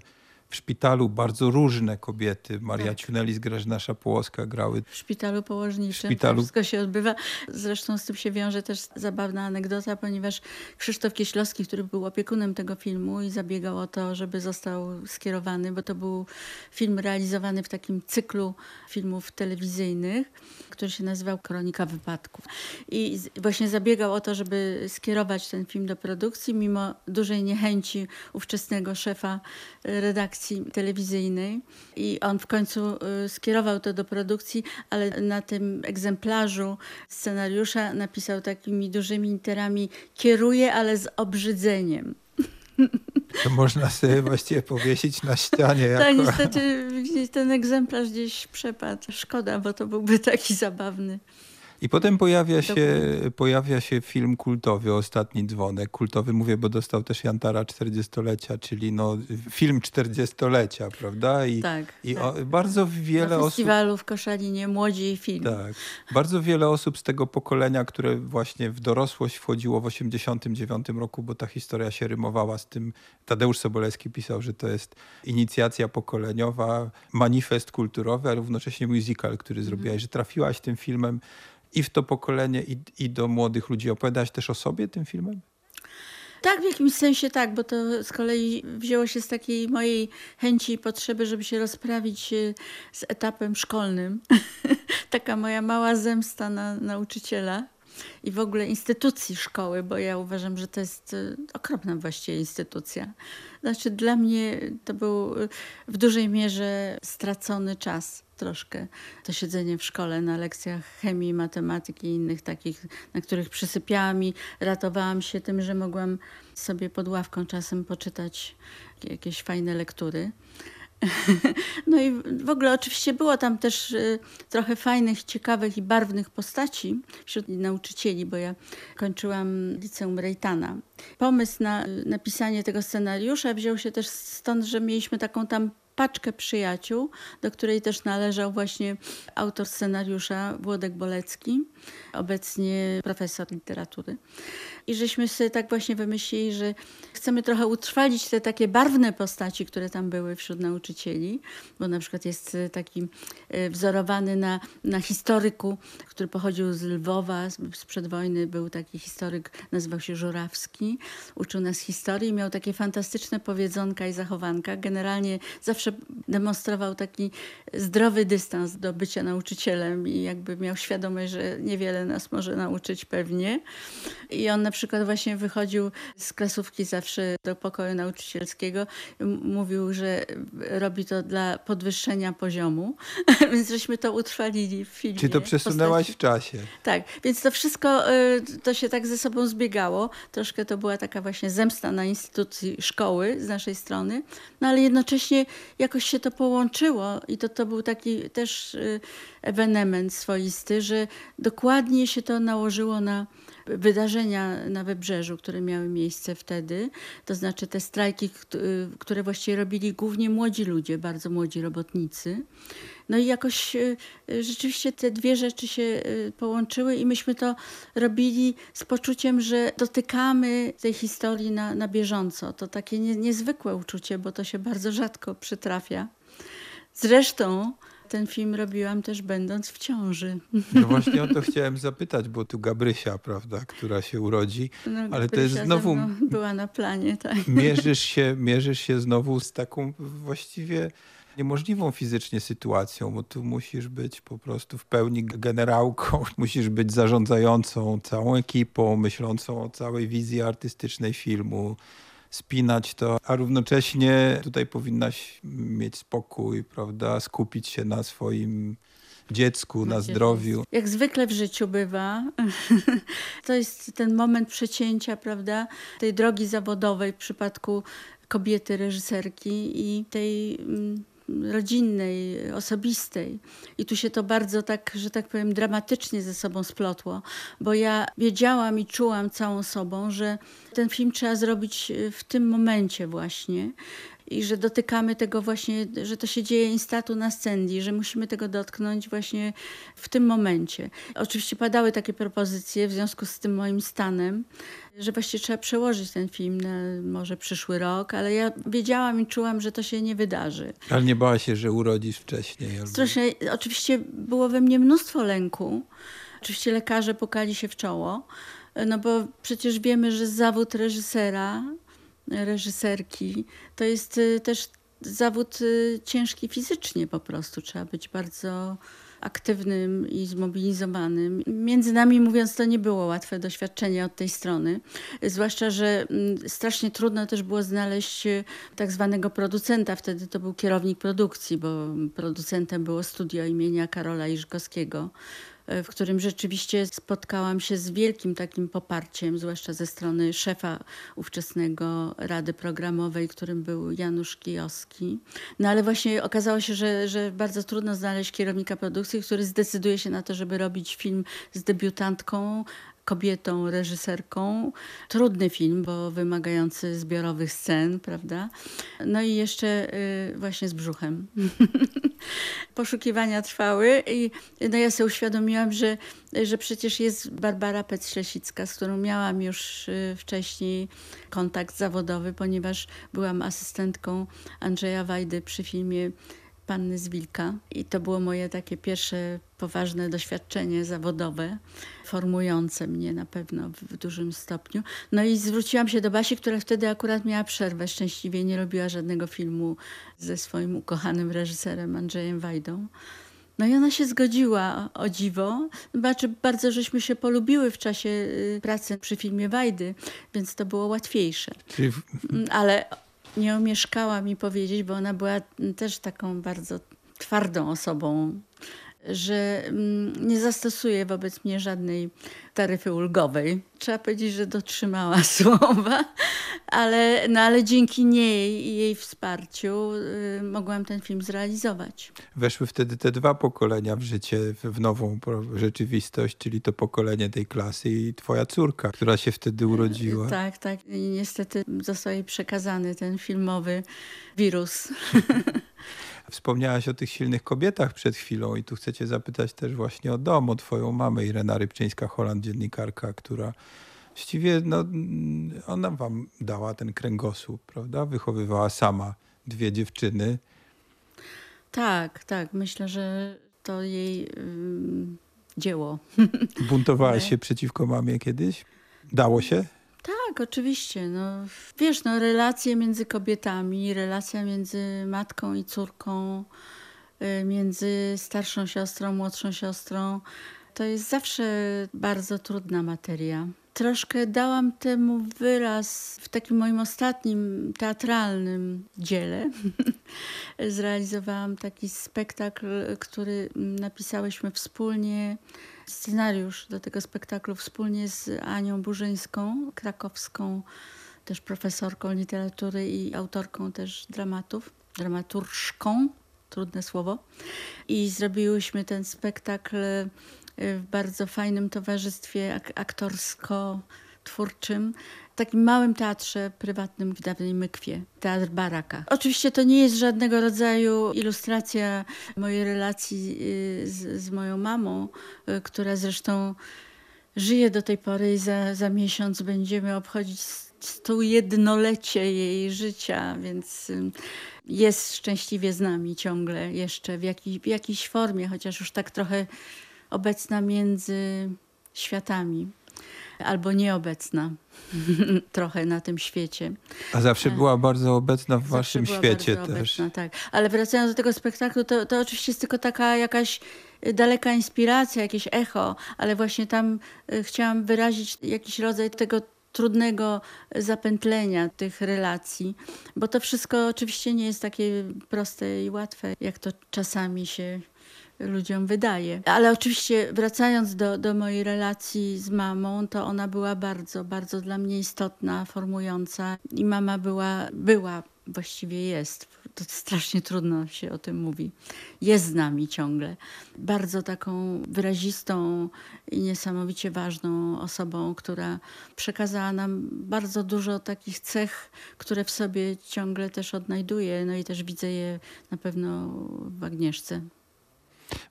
w szpitalu bardzo różne kobiety. Maria tak. Ciunelis, Grażyna Szapłowska grały. W szpitalu położniczym. W szpitalu... wszystko się odbywa. Zresztą z tym się wiąże też zabawna anegdota, ponieważ Krzysztof Kieślowski, który był opiekunem tego filmu i zabiegał o to, żeby został skierowany, bo to był film realizowany w takim cyklu filmów telewizyjnych, który się nazywał Kronika Wypadków. I właśnie zabiegał o to, żeby skierować ten film do produkcji, mimo dużej niechęci ówczesnego szefa redakcji redakcji telewizyjnej i on w końcu y, skierował to do produkcji, ale na tym egzemplarzu scenariusza napisał takimi dużymi literami kieruje, ale z obrzydzeniem. To można sobie właściwie powiesić na ścianie. Tak, jako... niestety ten egzemplarz gdzieś przepadł. Szkoda, bo to byłby taki zabawny. I potem pojawia się, pojawia się film kultowy, Ostatni Dzwonek. Kultowy mówię, bo dostał też Jantara 40-lecia, czyli no, film 40-lecia, prawda? I, tak. I tak. O, bardzo wiele osób... festiwalu w Koszalinie Młodzi Film. Tak. Bardzo wiele osób z tego pokolenia, które właśnie w dorosłość wchodziło w 89 roku, bo ta historia się rymowała z tym. Tadeusz Sobolewski pisał, że to jest inicjacja pokoleniowa, manifest kulturowy, a równocześnie musical, który zrobiłaś, że trafiłaś tym filmem i w to pokolenie, i, i do młodych ludzi. Opowiadałaś też o sobie tym filmem? Tak, w jakimś sensie tak, bo to z kolei wzięło się z takiej mojej chęci i potrzeby, żeby się rozprawić e, z etapem szkolnym. Taka moja mała zemsta na nauczyciela i w ogóle instytucji szkoły, bo ja uważam, że to jest e, okropna właściwie instytucja. Znaczy dla mnie to był e, w dużej mierze stracony czas troszkę to siedzenie w szkole na lekcjach chemii, matematyki i innych takich, na których przysypiałam i ratowałam się tym, że mogłam sobie pod ławką czasem poczytać jakieś fajne lektury. No i w ogóle oczywiście było tam też y, trochę fajnych, ciekawych i barwnych postaci wśród nauczycieli, bo ja kończyłam liceum Rejtana. Pomysł na y, napisanie tego scenariusza wziął się też stąd, że mieliśmy taką tam paczkę przyjaciół, do której też należał właśnie autor scenariusza Włodek Bolecki, obecnie profesor literatury. I żeśmy sobie tak właśnie wymyślili, że chcemy trochę utrwalić te takie barwne postaci, które tam były wśród nauczycieli, bo na przykład jest taki e, wzorowany na, na historyku, który pochodził z Lwowa, sprzed wojny był taki historyk, nazywał się Żurawski, uczył nas historii, miał takie fantastyczne powiedzonka i zachowanka. Generalnie zawsze demonstrował taki zdrowy dystans do bycia nauczycielem i jakby miał świadomość, że niewiele nas może nauczyć pewnie. I on na przykład właśnie wychodził z klasówki zawsze do pokoju nauczycielskiego. Mówił, że robi to dla podwyższenia poziomu, więc żeśmy to utrwalili w filmie. Czy to przesunęłaś postaci. w czasie? Tak, więc to wszystko y, to się tak ze sobą zbiegało. Troszkę to była taka właśnie zemsta na instytucji szkoły z naszej strony, no ale jednocześnie jakoś się to połączyło i to, to był taki też y, ewenement swoisty, że dokładnie się to nałożyło na wydarzenia na Wybrzeżu, które miały miejsce wtedy, to znaczy te strajki, które właściwie robili głównie młodzi ludzie, bardzo młodzi robotnicy. No i jakoś e, rzeczywiście te dwie rzeczy się e, połączyły i myśmy to robili z poczuciem, że dotykamy tej historii na, na bieżąco. To takie nie, niezwykłe uczucie, bo to się bardzo rzadko przytrafia. Zresztą ten film robiłam też będąc w ciąży. No właśnie o to chciałem zapytać, bo tu Gabrysia, prawda, która się urodzi, no, ale to jest znowu... Była na planie, tak. Mierzysz się, mierzysz się znowu z taką właściwie niemożliwą fizycznie sytuacją, bo tu musisz być po prostu w pełni generałką, musisz być zarządzającą całą ekipą, myślącą o całej wizji artystycznej filmu spinać to, a równocześnie tutaj powinnaś mieć spokój, prawda, skupić się na swoim dziecku, na zdrowiu. Jak zwykle w życiu bywa, to jest ten moment przecięcia, prawda, tej drogi zawodowej w przypadku kobiety reżyserki i tej mm, rodzinnej, osobistej. I tu się to bardzo tak, że tak powiem, dramatycznie ze sobą splotło, bo ja wiedziałam i czułam całą sobą, że ten film trzeba zrobić w tym momencie właśnie i że dotykamy tego właśnie, że to się dzieje instatu na scendi, że musimy tego dotknąć właśnie w tym momencie. Oczywiście padały takie propozycje w związku z tym moim stanem, że właściwie trzeba przełożyć ten film na może przyszły rok, ale ja wiedziałam i czułam, że to się nie wydarzy. Ale nie bała się, że urodzisz wcześniej? Albo... Strasznie, oczywiście było we mnie mnóstwo lęku. Oczywiście lekarze pukali się w czoło, no bo przecież wiemy, że zawód reżysera reżyserki. To jest y, też zawód y, ciężki fizycznie po prostu. Trzeba być bardzo aktywnym i zmobilizowanym. Między nami mówiąc, to nie było łatwe doświadczenie od tej strony. Zwłaszcza, że mm, strasznie trudno też było znaleźć y, tak zwanego producenta. Wtedy to był kierownik produkcji, bo producentem było studio imienia Karola Iżkowskiego w którym rzeczywiście spotkałam się z wielkim takim poparciem, zwłaszcza ze strony szefa ówczesnego Rady Programowej, którym był Janusz Kijowski. No ale właśnie okazało się, że, że bardzo trudno znaleźć kierownika produkcji, który zdecyduje się na to, żeby robić film z debiutantką, kobietą, reżyserką. Trudny film, bo wymagający zbiorowych scen, prawda? No i jeszcze y, właśnie z brzuchem. Poszukiwania trwały i no ja sobie uświadomiłam, że, że przecież jest Barbara Pec-Ślesicka, z którą miałam już y, wcześniej kontakt zawodowy, ponieważ byłam asystentką Andrzeja Wajdy przy filmie Panny z Wilka. I to było moje takie pierwsze poważne doświadczenie zawodowe, formujące mnie na pewno w, dużym stopniu. No i zwróciłam się do Basi, która wtedy akurat miała przerwę. Szczęśliwie nie robiła żadnego filmu ze swoim ukochanym reżyserem Andrzejem Wajdą. No i ona się zgodziła, o dziwo. Znaczy, bardzo żeśmy się polubiły w czasie y, pracy przy filmie Wajdy, więc to było łatwiejsze. Mm, ale nie omieszkała mi powiedzieć, bo ona była też taką bardzo twardą osobą, że mm, nie zastosuje wobec mnie żadnej taryfy ulgowej. Trzeba powiedzieć, że dotrzymała słowa, ale, no ale dzięki niej i jej wsparciu y, mogłam ten film zrealizować. Weszły wtedy te dwa pokolenia w życie, w nową rzeczywistość, czyli to pokolenie tej klasy i twoja córka, która się wtedy urodziła. Tak, tak. I niestety został jej przekazany ten filmowy wirus. Wspomniałaś o tych silnych kobietach przed chwilą i tu chcecie zapytać też właśnie o dom, o twoją mamę Irena Rybczyńska-Holand, dziennikarka, która właściwie no, ona wam dała ten kręgosłup, prawda? Wychowywała sama dwie dziewczyny. Tak, tak. Myślę, że to jej dzieło. Buntowałaś się przeciwko mamie kiedyś? Dało się? Tak, oczywiście. No, wiesz, no, relacje między kobietami, relacja między matką i córką, y, między starszą siostrą, młodszą siostrą, to jest zawsze bardzo trudna materia. Troszkę dałam temu wyraz w takim moim ostatnim teatralnym dziele. Zrealizowałam taki spektakl, który napisałyśmy wspólnie scenariusz do tego spektaklu wspólnie z Anią Burzyńską, krakowską też profesorką literatury i autorką też dramatów, dramaturżką, trudne słowo. I zrobiłyśmy ten spektakl y, w bardzo fajnym towarzystwie aktorsko twórczym, takim małym teatrze prywatnym w dawnej Mykwie, Teatr Baraka. Oczywiście to nie jest żadnego rodzaju ilustracja mojej relacji y, z, z moją mamą, y, która zresztą żyje do tej pory i za, za miesiąc będziemy obchodzić stu jednolecie jej życia, więc y, jest szczęśliwie z nami ciągle jeszcze w, jakiej, w jakiejś formie, chociaż już tak trochę obecna między światami albo nieobecna trochę na tym świecie. A zawsze była bardzo obecna w zawsze waszym świecie też. Obecna, tak. Ale wracając do tego spektaklu, to, to oczywiście jest tylko taka jakaś daleka inspiracja, jakieś echo, ale właśnie tam y, chciałam wyrazić jakiś rodzaj tego trudnego zapętlenia tych relacji, bo to wszystko oczywiście nie jest takie proste i łatwe, jak to czasami się ludziom wydaje. Ale oczywiście wracając do, do mojej relacji z mamą, to ona była bardzo, bardzo dla mnie istotna, formująca i mama była, była właściwie jest to strasznie trudno się o tym mówi. Jest z nami ciągle. Bardzo taką wyrazistą i niesamowicie ważną osobą, która przekazała nam bardzo dużo takich cech, które w sobie ciągle też odnajduję, no i też widzę je na pewno w Agnieszce.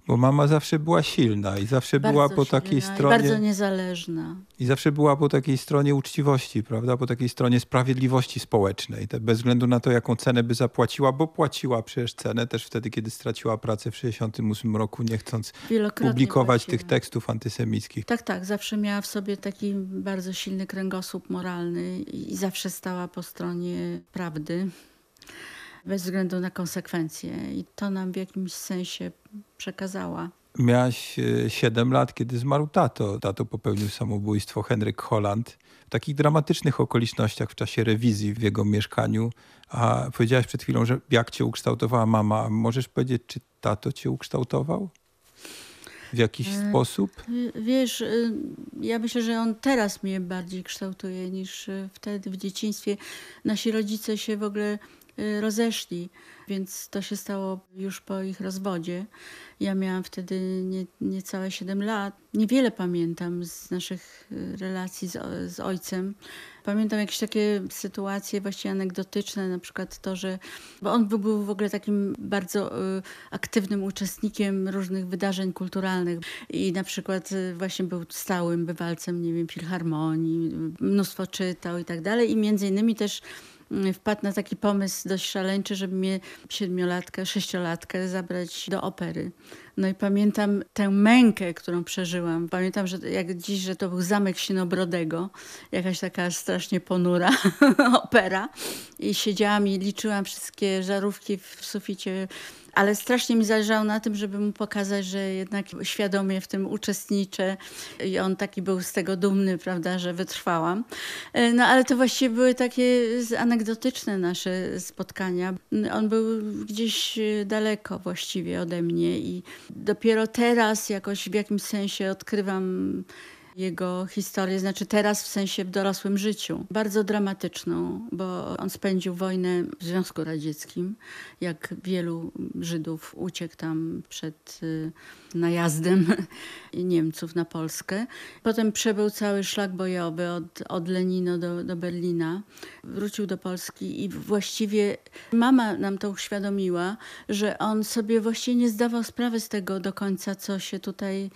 Bo mama zawsze była silna i zawsze Bardzo była po silna takiej stronie. Bardzo niezależna. I zawsze była po takiej stronie uczciwości, prawda? Po takiej stronie sprawiedliwości społecznej. Te bez względu na to, jaką cenę by zapłaciła, bo płaciła przecież cenę też wtedy, kiedy straciła pracę w 1968 roku, nie chcąc publikować płaciła. tych tekstów antysemickich. Tak, tak. Zawsze miała w sobie taki bardzo silny kręgosłup moralny i zawsze stała po stronie prawdy, bez względu na konsekwencje. I to nam w jakimś sensie przekazała. Miałaś e, 7 lat, kiedy zmarł tato. Tato popełnił samobójstwo, Henryk Holland. W takich dramatycznych okolicznościach w czasie rewizji w jego mieszkaniu. A powiedziałaś przed chwilą, że jak cię ukształtowała mama. Możesz powiedzieć, czy tato cię ukształtował? W jakiś E, sposób? Wiesz, y, ja myślę, że on teraz mnie bardziej kształtuje niż wtedy w dzieciństwie. Nasi rodzice się w ogóle rozeszli, więc to się stało już po ich rozwodzie. Ja miałam wtedy nie, niecałe 7 lat. Niewiele pamiętam z naszych y, relacji z, z ojcem. Pamiętam jakieś takie sytuacje właśnie anegdotyczne, na przykład to, że bo on był- w ogóle takim bardzo y, aktywnym uczestnikiem różnych wydarzeń kulturalnych i na przykład y, właśnie był stałym bywalcem, nie wiem, filharmonii, y, mnóstwo czytał i tak dalej i między innymi też y, wpadł na taki pomysł dość szaleńczy, żeby mnie siedmiolatkę, sześciolatkę zabrać do opery. No i pamiętam tę mękę, którą przeżyłam. Pamiętam, że jak dziś, że to był zamek Sinobrodego, jakaś taka strasznie ponura opera. I siedziałam i liczyłam wszystkie żarówki w suficie, ale strasznie mi zależało na tym, żeby mu pokazać, że jednak świadomie w tym uczestniczę i on taki był z tego dumny, prawda, że wytrwałam. E, No ale to właściwie były takie anegdotyczne nasze spotkania. On był gdzieś e, daleko właściwie ode mnie i dopiero teraz jakoś w jakimś sensie odkrywam jego historię, znaczy teraz w sensie w dorosłym życiu. Bardzo dramatyczną, bo on spędził wojnę w Związku Radzieckim, jak wielu Żydów uciekł tam przed y, najazdem Niemców na Polskę. Potem przebył cały szlak bojowy od, od Lenino do, do Berlina. Wrócił do Polski i właściwie mama nam to uświadomiła, że on sobie właściwie nie zdawał sprawy z tego do końca, co się tutaj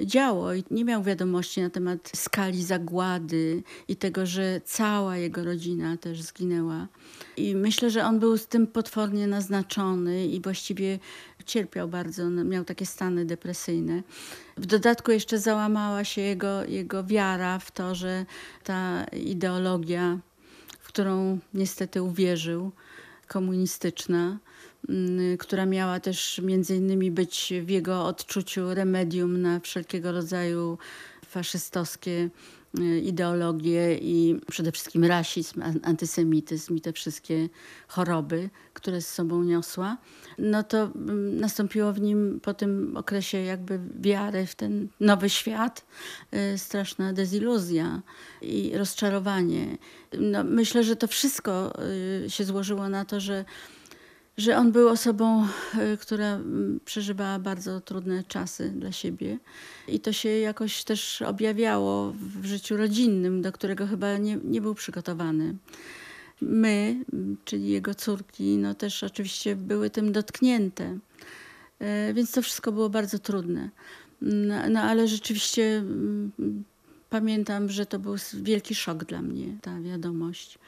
działo i nie miał wiadomości na temat skali zagłady i tego, że cała jego rodzina też zginęła. I myślę, że on był z tym potwornie naznaczony i właściwie cierpiał bardzo, on miał takie stany depresyjne. W dodatku jeszcze załamała się jego, jego wiara w to, że ta ideologia, w którą niestety uwierzył, komunistyczna, która miała też między innymi być w jego odczuciu remedium na wszelkiego rodzaju faszystowskie y, ideologie i przede wszystkim rasizm, an- antysemityzm i te wszystkie choroby, które z sobą niosła, no to mm, nastąpiło w nim po tym okresie jakby wiary w ten nowy świat, y, straszna deziluzja i rozczarowanie. No, myślę, że to wszystko y, się złożyło na to, że że on był osobą, y, która mm, przeżywała bardzo trudne czasy dla siebie i to się jakoś też objawiało w życiu rodzinnym, do którego chyba nie, nie był przygotowany. My, m, czyli jego córki, no też oczywiście były tym dotknięte, E, więc to wszystko było bardzo trudne. No, no ale rzeczywiście mm, pamiętam, że to był wielki szok dla mnie, ta wiadomość,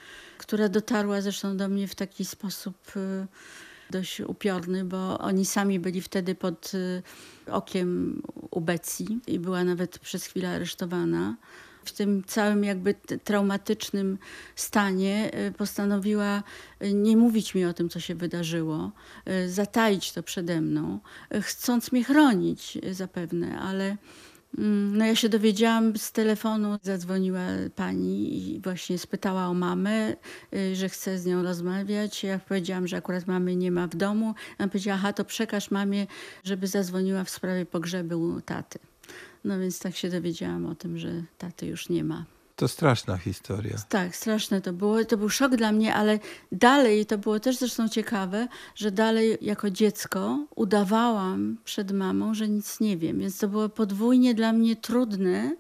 która dotarła zresztą do mnie w taki sposób y, dość upiorny, bo oni sami byli wtedy pod y, okiem ubecji i była nawet przez chwilę aresztowana. W tym całym jakby traumatycznym stanie y, postanowiła nie mówić mi o tym, co się wydarzyło, zataić to przede mną, chcąc mnie chronić zapewne, ale No ja się dowiedziałam z telefonu, zadzwoniła pani i właśnie spytała o mamę, y, że chce z nią rozmawiać. Ja powiedziałam, że akurat mamy nie ma w domu. Ona powiedziała, aha, to przekaż mamie, żeby zadzwoniła w sprawie pogrzebu taty. No więc tak się dowiedziałam o tym, że taty już nie ma. To straszna historia. Tak, straszne to było. To był szok dla mnie, ale dalej, to było też zresztą ciekawe, że dalej jako dziecko udawałam przed mamą, że nic nie wiem. Więc to było podwójnie dla mnie trudne,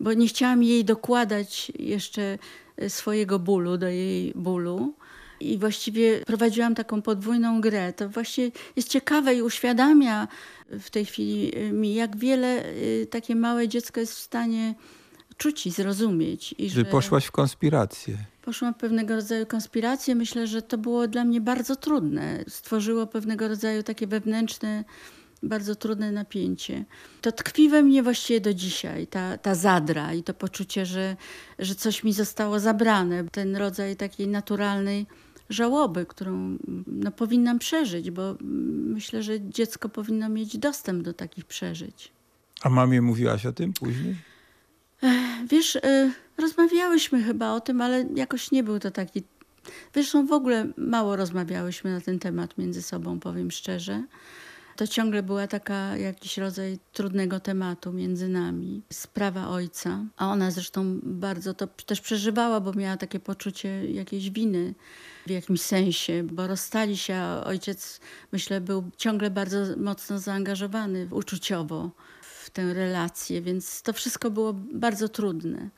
bo nie chciałam jej dokładać jeszcze e, swojego bólu do jej bólu. I właściwie prowadziłam taką podwójną grę. To właśnie jest ciekawe i uświadamia w tej chwili e, mi, jak wiele e, takie małe dziecko jest w stanie czuć i zrozumieć. I Że że poszłaś w konspirację. poszłam w pewnego rodzaju konspirację. Myślę, że to było dla mnie bardzo trudne. Stworzyło pewnego rodzaju takie wewnętrzne, bardzo trudne napięcie. To tkwi we mnie właściwie do dzisiaj, ta, ta zadra i to poczucie, że, że coś mi zostało zabrane. Ten rodzaj takiej naturalnej żałoby, którą no, powinnam przeżyć, bo myślę, że dziecko powinno mieć dostęp do takich przeżyć. A mamie mówiłaś o tym później? Wiesz, y, rozmawiałyśmy chyba o tym, ale jakoś nie był to taki. Zresztą w ogóle mało rozmawiałyśmy na ten temat między sobą, powiem szczerze. To ciągle była taka jakiś rodzaj trudnego tematu między nami. Sprawa ojca. A ona zresztą bardzo to też przeżywała, bo miała takie poczucie jakiejś winy w jakimś sensie, bo rozstali się, a ojciec, myślę, był ciągle bardzo mocno zaangażowany uczuciowo w tę relację, więc to wszystko było bardzo trudne.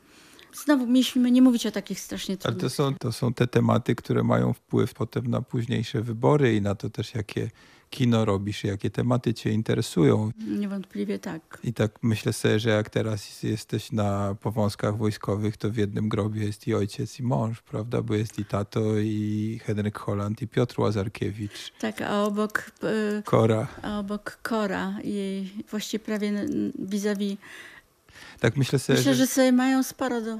Znowu mieliśmy nie mówić o takich strasznie Ale trudnych. to są, to są te tematy, które mają wpływ potem na późniejsze wybory i na to też, jakie kino robisz, jakie tematy cię interesują. Niewątpliwie tak. I tak myślę sobie, że jak teraz jesteś na powązkach wojskowych, to w jednym grobie jest i ojciec, i mąż, prawda? Bo jest i tato, i Henryk Holland, i Piotr Łazarkiewicz, Tak, a obok, y, Kora. a obok Kora, jej właściwie prawie vis-a-vis. Tak myślę sobie, Myślę, że... że sobie mają sporo do,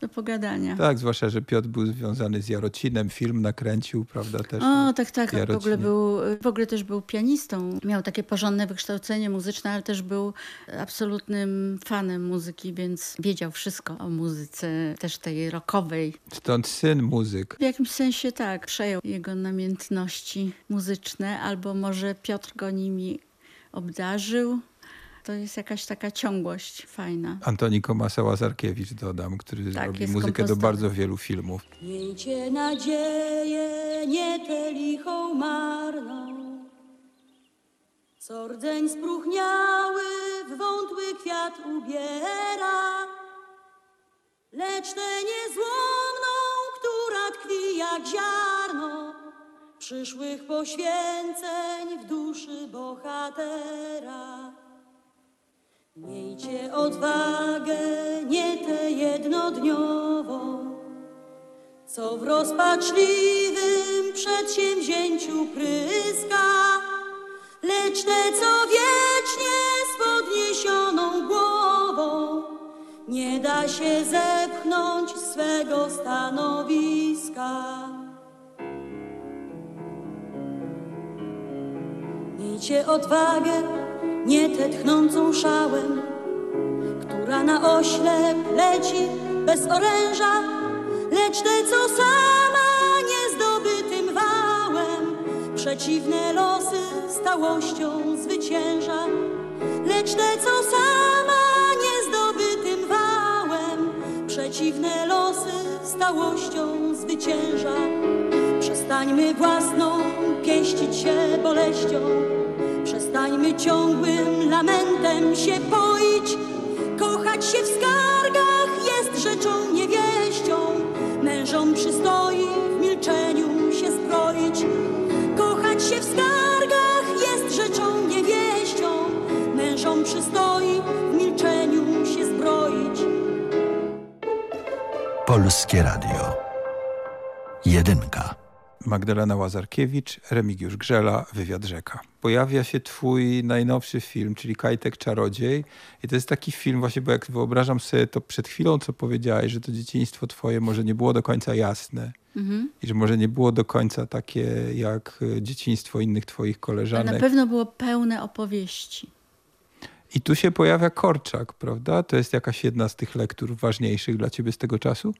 do pogadania. Tak, zwłaszcza, że Piotr był związany z Jarocinem, film nakręcił, prawda, też. O, tak, tak. W ogóle, był, w ogóle też był pianistą. Miał takie porządne wykształcenie muzyczne, ale też był absolutnym fanem muzyki, więc wiedział wszystko o muzyce, też tej rockowej. Stąd syn muzyk. W jakimś sensie tak, przejął jego namiętności muzyczne, albo może Piotr go nimi obdarzył. To jest jakaś taka ciągłość fajna. Antoni Komasa Łazarkiewicz dodam, który Tak, robi muzykę do bardzo wielu filmów. Miejcie nadzieję, nie tę lichą marną, co rdzeń spróchniały w wątły kwiat ubiera, lecz tę niezłomną, która tkwi jak ziarno przyszłych poświęceń w duszy bohatera. Miejcie odwagę, nie tę jednodniową, co w rozpaczliwym przedsięwzięciu pryska, lecz tę, co wiecznie z podniesioną głową nie da się zepchnąć swego stanowiska. Miejcie odwagę, nie tę tchnącą szałem, która na oślep leci bez oręża, lecz tę, co sama niezdobytym wałem. Przeciwne losy stałością zwycięża, lecz tę, co sama niezdobytym wałem. Przeciwne losy stałością zwycięża. Przestańmy własną pieścić się boleścią, przestańmy ciągłym lamentem się poić. Kochać się w skargach jest rzeczą niewieścią, mężom przystoi w milczeniu się zbroić. Kochać się w skargach jest rzeczą niewieścią, mężom przystoi w milczeniu się zbroić. Polskie Radio. Jedynka. Magdalena Łazarkiewicz, Remigiusz Grzela, Wywiad Rzeka. Pojawia się twój najnowszy film, czyli Kajtek Czarodziej. I to jest taki film właśnie, bo jak wyobrażam sobie to przed chwilą, co powiedziałeś, że to dzieciństwo twoje może nie było do końca jasne. Mhm. I że może nie było do końca takie jak y, dzieciństwo innych twoich Ale koleżanek. na pewno było pełne opowieści. I tu się pojawia Korczak, prawda? To jest jakaś jedna z tych lektur ważniejszych dla ciebie z tego czasu?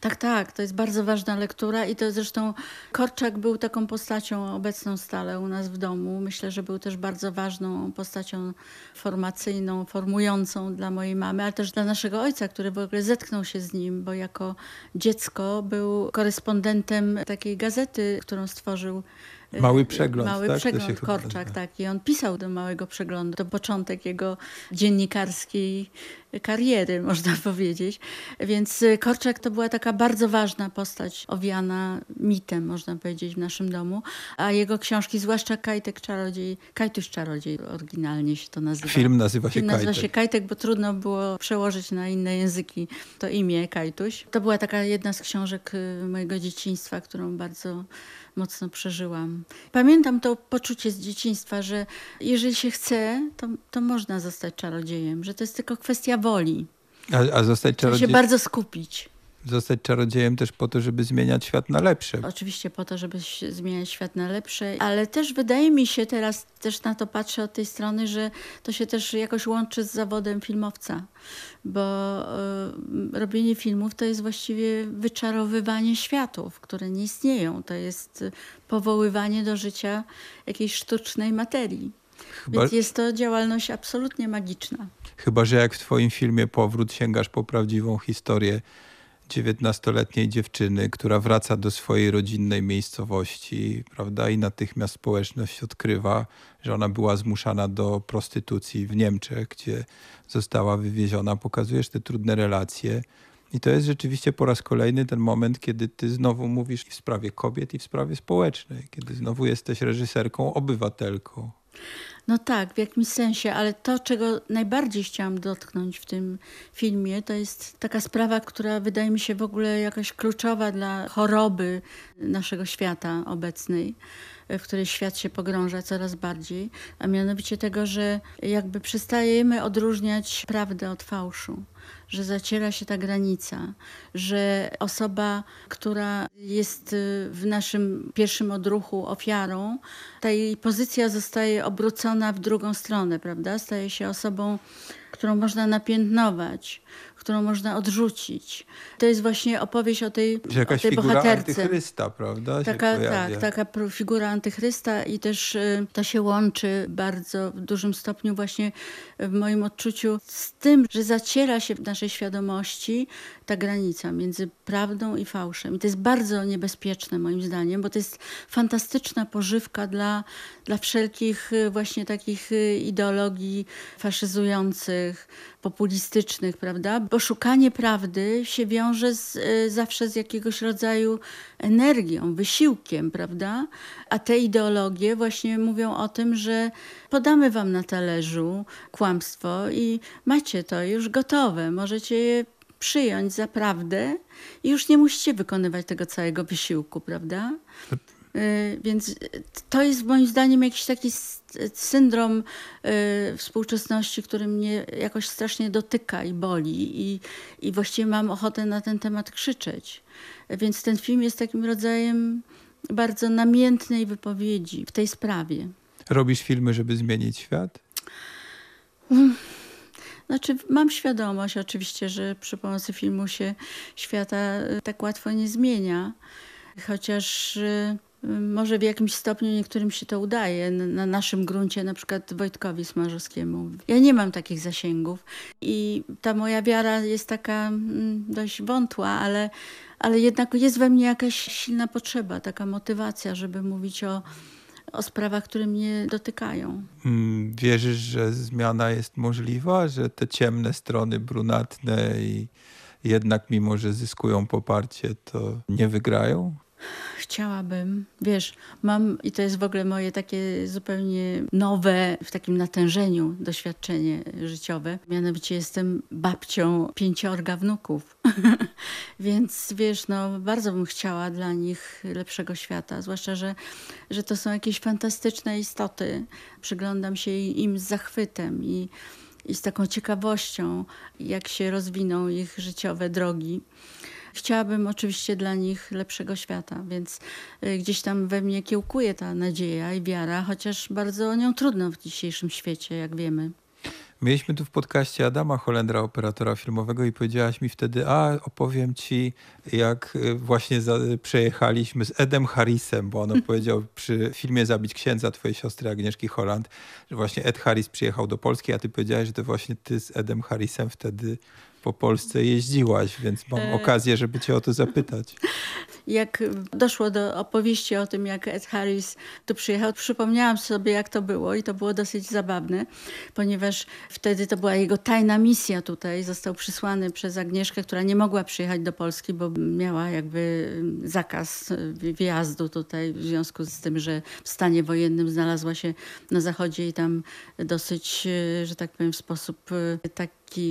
Tak, tak. To jest bardzo ważna lektura i to zresztą Korczak był taką postacią obecną stale u nas w domu. Myślę, że był też bardzo ważną postacią formacyjną, formującą dla mojej mamy, ale też dla naszego ojca, który w ogóle zetknął się z nim, bo jako dziecko był korespondentem takiej gazety, którą stworzył Mały przegląd, Mały tak? przegląd Korczak, tak. I on pisał do Małego Przeglądu. To początek jego dziennikarskiej kariery, można powiedzieć. Więc Korczak to była taka bardzo ważna postać, owiana mitem, można powiedzieć, w naszym domu. A jego książki, zwłaszcza Kajtek Czarodziej, Kajtuś Czarodziej oryginalnie się to nazywa. Film nazywa się Film Kajtek. nazywa się Kajtek, bo trudno było przełożyć na inne języki to imię Kajtuś. To była taka jedna z książek y, mojego dzieciństwa, którą bardzo mocno przeżyłam. Pamiętam to poczucie z dzieciństwa, że jeżeli się chce, to, to można zostać czarodziejem, że to jest tylko kwestia woli. A, a zostać Trzeba czarodziejem... się bardzo skupić. Zostać czarodziejem też po to, żeby zmieniać świat na lepsze. Oczywiście po to, żeby zmieniać świat na lepsze, ale też wydaje mi się, teraz też na to patrzę od tej strony, że to się też jakoś łączy z zawodem filmowca, bo y, robienie filmów to jest właściwie wyczarowywanie światów, które nie istnieją. To jest powoływanie do życia jakiejś sztucznej materii. Chyba... Więc jest to działalność absolutnie magiczna. Chyba, że jak w twoim filmie Powrót sięgasz po prawdziwą historię dziewiętnastoletniej dziewczyny, która wraca do swojej rodzinnej miejscowości, prawda, i natychmiast społeczność odkrywa, że ona była zmuszana do prostytucji w Niemczech, gdzie została wywieziona. Pokazujesz te trudne relacje. I to jest rzeczywiście po raz kolejny ten moment, kiedy ty znowu mówisz w sprawie kobiet i w sprawie społecznej, kiedy znowu jesteś reżyserką, obywatelką. No tak, w jakimś sensie, ale to, czego najbardziej chciałam dotknąć w tym filmie, to jest taka sprawa, która wydaje mi się w ogóle jakaś kluczowa dla choroby naszego świata obecnej, w której świat się pogrąża coraz bardziej, a mianowicie tego, że jakby przestajemy odróżniać prawdę od fałszu że zaciera się ta granica, że osoba, która jest w naszym pierwszym odruchu ofiarą, ta jej pozycja zostaje obrócona w drugą stronę, prawda? Staje się osobą, którą można napiętnować, którą można odrzucić. To jest właśnie opowieść o tej, jakaś o tej figura bohaterce. antychrysta, prawda? Taka, tak, taka figura antychrysta i też y, to się łączy bardzo w dużym stopniu właśnie w moim odczuciu z tym, że zaciera się w naszej świadomości ta granica między prawdą i fałszem. I to jest bardzo niebezpieczne moim zdaniem, bo to jest fantastyczna pożywka dla, dla wszelkich y, właśnie takich y, ideologii faszyzujących, populistycznych, prawda? Bo szukanie prawdy się wiąże z, zawsze z jakiegoś rodzaju energią, wysiłkiem, prawda? A te ideologie właśnie mówią o tym, że podamy wam na talerzu kłamstwo i macie to już gotowe, możecie je przyjąć za prawdę i już nie musicie wykonywać tego całego wysiłku, prawda? Więc to jest moim zdaniem jakiś taki syndrom współczesności, który mnie jakoś strasznie dotyka i boli i, i właściwie mam ochotę na ten temat krzyczeć. Więc ten film jest takim rodzajem bardzo namiętnej wypowiedzi w tej sprawie. Robisz filmy, żeby zmienić świat? Znaczy, mam świadomość oczywiście, że przy pomocy filmu się świata tak łatwo nie zmienia. Chociaż może w jakimś stopniu niektórym się to udaje. Na naszym gruncie, na przykład Wojtkowi Smarzowskiemu. Ja nie mam takich zasięgów i ta moja wiara jest taka dość wątła, ale, ale jednak jest we mnie jakaś silna potrzeba, taka motywacja, żeby mówić o, o sprawach, które mnie dotykają. Wierzysz, że zmiana jest możliwa, że te ciemne strony brunatne i jednak mimo, że zyskują poparcie, to nie wygrają? Chciałabym. Wiesz, mam, i to jest w ogóle moje takie zupełnie nowe, w takim natężeniu doświadczenie życiowe. Mianowicie jestem babcią pięciorga wnuków. Więc wiesz, no bardzo bym chciała dla nich lepszego świata. Zwłaszcza, że, że to są jakieś fantastyczne istoty. Przyglądam się im z zachwytem i, i z taką ciekawością, jak się rozwiną ich życiowe drogi. Chciałabym oczywiście dla nich lepszego świata, więc gdzieś tam we mnie kiełkuje ta nadzieja i wiara, chociaż bardzo o nią trudno w dzisiejszym świecie, jak wiemy. Mieliśmy tu w podcaście Adama Holendra, operatora filmowego i powiedziałaś mi wtedy, a opowiem ci, jak y, właśnie za, przejechaliśmy z Edem Harrisem, bo on opowiedział przy filmie Zabić księdza twojej siostry Agnieszki Holland, że właśnie Ed Harris przyjechał do Polski, a ty powiedziałeś, że to właśnie ty z Edem Harrisem wtedy po Polsce jeździłaś, więc mam E. okazję, żeby cię o to zapytać. Jak doszło do opowieści o tym, jak Ed Harris tu przyjechał, przypomniałam sobie, jak to było i to było dosyć zabawne, ponieważ wtedy to była jego tajna misja tutaj. Został przysłany przez Agnieszkę, która nie mogła przyjechać do Polski, bo miała jakby zakaz wjazdu tutaj w związku z tym, że w stanie wojennym znalazła się na zachodzie i tam dosyć, że tak powiem, w sposób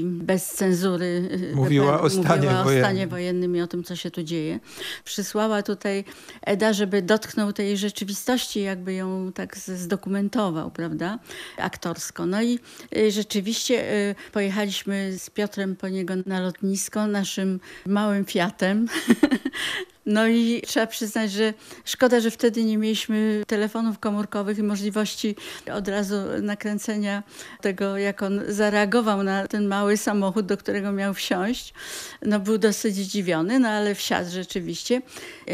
bez cenzury Mówiła o stanie mówiła o wojennym. stanie wojennym i o tym, co się tu dzieje. Przysłała tutaj Eda, żeby dotknął tej rzeczywistości, jakby ją tak zdokumentował, prawda, aktorsko. No i y, rzeczywiście pojechaliśmy z Piotrem po niego na lotnisko naszym małym Fiatem. No i trzeba przyznać, że szkoda, że wtedy nie mieliśmy telefonów komórkowych i możliwości od razu nakręcenia tego, jak on zareagował na ten mały samochód, do którego miał wsiąść. No był dosyć zdziwiony, no ale wsiadł rzeczywiście.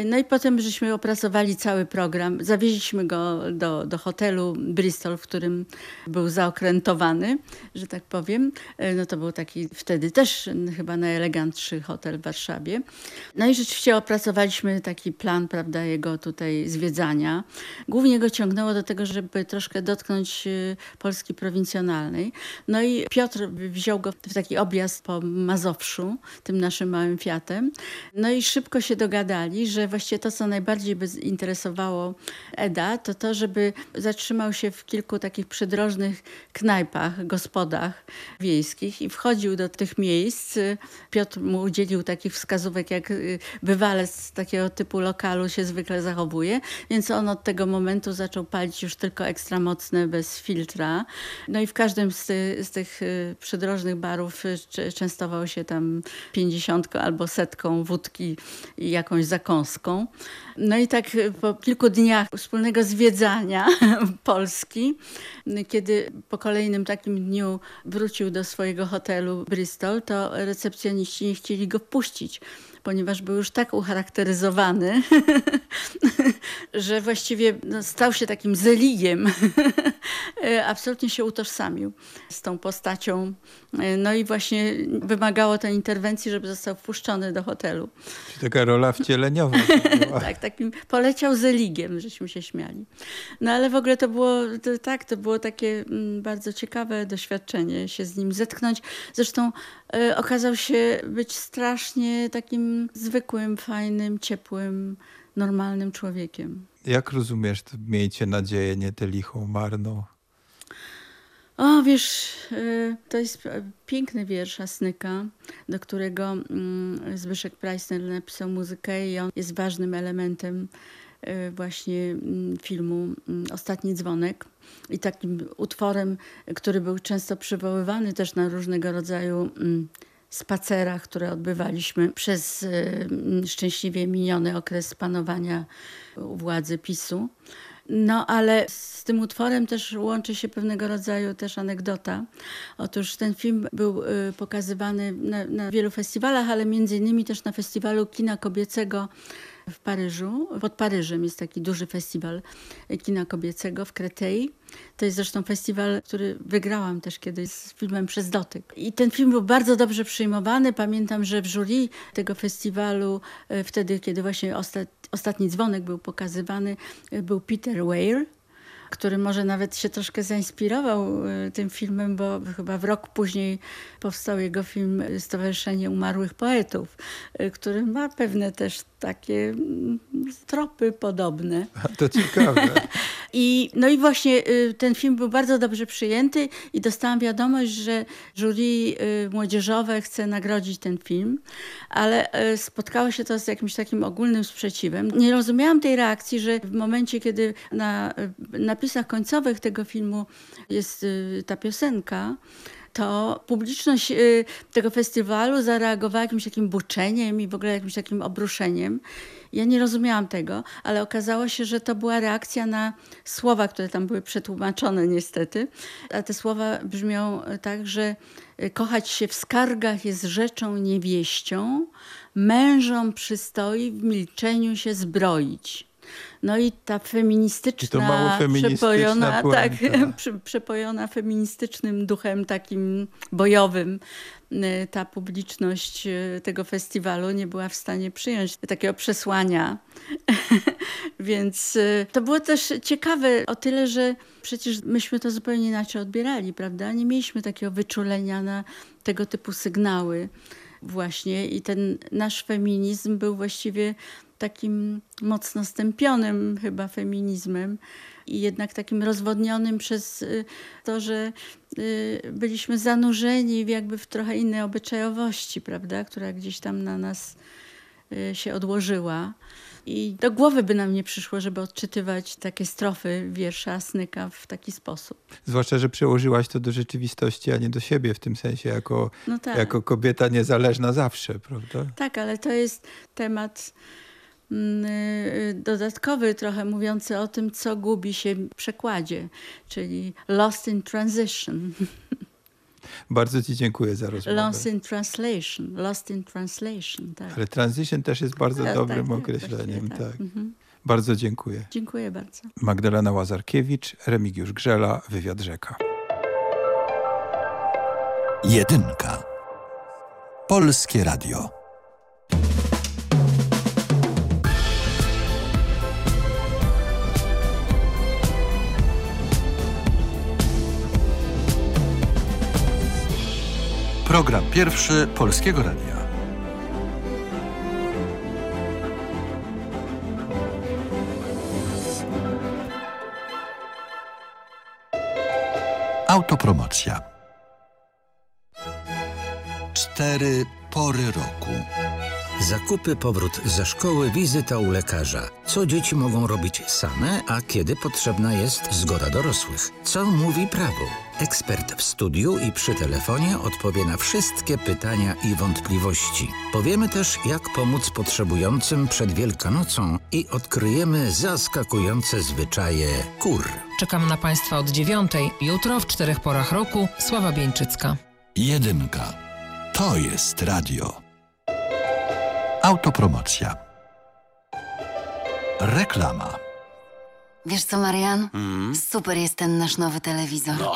No i potem żeśmy opracowali cały program. Zawieźliśmy go do, do hotelu Bristol, w którym był zaokrętowany, że tak powiem. No to był taki wtedy też chyba najelegantszy hotel w Warszawie. No i rzeczywiście opracowaliśmy taki plan, prawda, jego tutaj zwiedzania. Głównie go ciągnęło do tego, żeby troszkę dotknąć y, Polski prowincjonalnej. No i Piotr wziął go w taki objazd po Mazowszu, tym naszym małym Fiatem. No i szybko się dogadali, że właściwie to, co najbardziej by interesowało Eda, to to, żeby zatrzymał się w kilku takich przydrożnych knajpach, gospodach wiejskich i wchodził do tych miejsc. Piotr mu udzielił takich wskazówek, jak y, bywalec z takiego typu lokalu się zwykle zachowuje, więc on od tego momentu zaczął palić już tylko ekstra mocne, bez filtra. No i w każdym z, ty, z tych y, przydrożnych barów y, częstował się tam pięćdziesiątką albo setką wódki i jakąś zakąską. No i tak y, po kilku dniach wspólnego zwiedzania Polski, kiedy po kolejnym takim dniu wrócił do swojego hotelu Bristol, to recepcjoniści nie chcieli go wpuścić ponieważ był już tak ucharakteryzowany, że właściwie no, stał się takim zeligiem. Absolutnie się utożsamił z tą postacią. No i właśnie wymagało to interwencji, żeby został wpuszczony do hotelu. Czyli taka rola wcieleniowa. tak, takim poleciał zeligiem, żeśmy się śmiali. No ale w ogóle to było to, tak, to było takie mm, bardzo ciekawe doświadczenie się z nim zetknąć. Zresztą e, okazał się być strasznie takim zwykłym, fajnym, ciepłym, normalnym człowiekiem. Jak rozumiesz, miejcie nadzieję, nie tę lichą marną? O, wiesz, y, to jest piękny wiersz Asnyka, do którego mm, Zbyszek Preissner napisał muzykę i on jest ważnym elementem y, właśnie mm, filmu mm, Ostatni dzwonek i takim utworem, który był często przywoływany też na różnego rodzaju spacerach, które odbywaliśmy przez y, szczęśliwie miniony okres panowania władzy PiSu. No ale z tym utworem też łączy się pewnego rodzaju też anegdota. Otóż ten film był y, pokazywany na, na wielu festiwalach, ale między innymi też na festiwalu kina kobiecego w Paryżu. Pod Paryżem jest taki duży festiwal kina kobiecego w Créteil. To jest zresztą festiwal, który wygrałam też kiedyś z filmem Przez dotyk. I ten film był bardzo dobrze przyjmowany. Pamiętam, że w jury tego festiwalu, e, wtedy kiedy właśnie ostat, ostatni dzwonek był pokazywany, e, był Peter Weir który może nawet się troszkę zainspirował e, tym filmem, bo chyba w rok później powstał jego film Stowarzyszenie Umarłych Poetów, e, który ma pewne też takie mm, tropy podobne. To ciekawe. I, no i właśnie y, ten film był bardzo dobrze przyjęty i dostałam wiadomość, że jury y, młodzieżowe chce nagrodzić ten film, ale y, spotkało się to z jakimś takim ogólnym sprzeciwem. Nie rozumiałam tej reakcji, że w momencie, kiedy na y, napisach końcowych tego filmu jest y, ta piosenka, to publiczność y, tego festiwalu zareagowała jakimś takim buczeniem i w ogóle jakimś takim obruszeniem. Ja nie rozumiałam tego, ale okazało się, że to była reakcja na słowa, które tam były przetłumaczone niestety. A te słowa brzmią tak, że y, kochać się w skargach jest rzeczą niewieścią, mężom przystoi w milczeniu się zbroić. No i ta feministyczna, I to mało feministyczna przepojona, tak, przepojona feministycznym duchem takim bojowym, y, ta publiczność y, tego festiwalu nie była w stanie przyjąć takiego przesłania. Więc y, to było też ciekawe o tyle, że przecież myśmy to zupełnie inaczej odbierali, prawda? Nie mieliśmy takiego wyczulenia na tego typu sygnały właśnie i ten nasz feminizm był właściwie takim mocno stępionym chyba feminizmem i jednak takim rozwodnionym przez y, to, że y, byliśmy zanurzeni w jakby w trochę innej obyczajowości, prawda, która gdzieś tam na nas y, się odłożyła. I do głowy by nam nie przyszło, żeby odczytywać takie strofy wiersza Asnyka w taki sposób. Zwłaszcza, że przełożyłaś to do rzeczywistości, a nie do siebie w tym sensie, jako, No tak. jako kobieta niezależna zawsze, prawda? Tak, ale to jest temat dodatkowy, trochę mówiący o tym, co gubi się w przekładzie, czyli lost in transition, Bardzo Ci dziękuję za rozmowę. lost in translation, lost in translation. Tak. Ale transition też jest bardzo Tak, dobrym tak, określeniem. właściwie Tak. Mhm. Bardzo dziękuję. Dziękuję bardzo. Magdalena Łazarkiewicz, Remigiusz Grzela, Wywiad Rzeka. Jedynka. Polskie Radio. Program pierwszy Polskiego Radia. Autopromocja. Cztery pory roku. Zakupy, powrót ze szkoły, wizyta u lekarza. Co dzieci mogą robić same, a kiedy potrzebna jest zgoda dorosłych? Co mówi prawo? Ekspert w studiu i przy telefonie odpowie na wszystkie pytania i wątpliwości. Powiemy też, jak pomóc potrzebującym przed Wielkanocą i odkryjemy zaskakujące zwyczaje kur. Czekam na Państwa od dziewiątej. Jutro w czterech porach roku Sława Bieńczycka. Jedynka. To jest radio. Autopromocja. Reklama. Wiesz co, Marian? Super jest ten nasz nowy telewizor. No,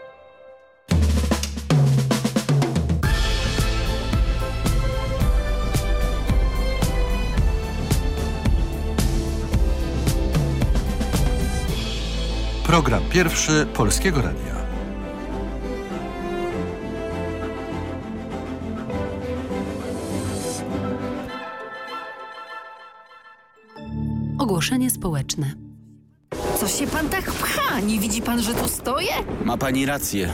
Program pierwszy Polskiego Radia. Ogłoszenie społeczne. Co się pan tak pcha? Nie widzi pan, że tu stoję? Ma pani rację.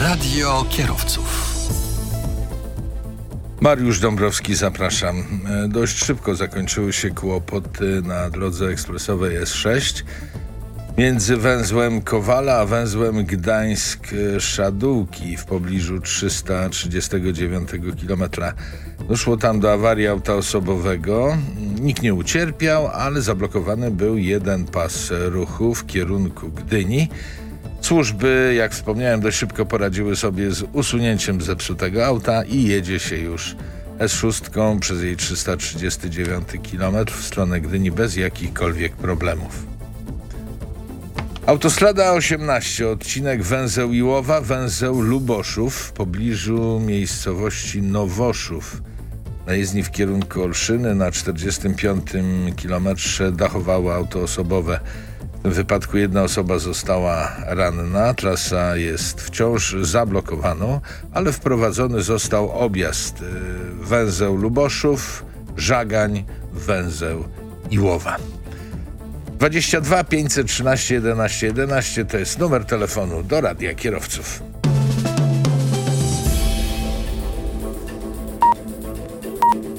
Radio kierowców. Mariusz Dąbrowski, zapraszam. E, Dość szybko zakończyły się kłopoty na drodze ekspresowej S6 między węzłem Kowala a węzłem Gdańsk-Szadółki w pobliżu 339 km. Doszło tam do awarii auta osobowego. Nikt nie ucierpiał, ale zablokowany był jeden pas ruchu w kierunku Gdyni. Służby, jak wspomniałem, dość szybko poradziły sobie z usunięciem zepsutego auta i jedzie się już S6 przez jej 339 km w stronę Gdyni bez jakichkolwiek problemów. Autostrada 18, odcinek węzeł Iłowa, węzeł Luboszów w pobliżu miejscowości Nowoszów. Na jezdni w kierunku Olszyny na 45 kilometrze dachowało auto osobowe. W wypadku jedna osoba została ranna. Trasa jest wciąż zablokowana, ale wprowadzony został objazd y, węzeł Luboszów, Żagań, węzeł Iłowa. 22 513 11 11 to jest numer telefonu do Radia Kierowców.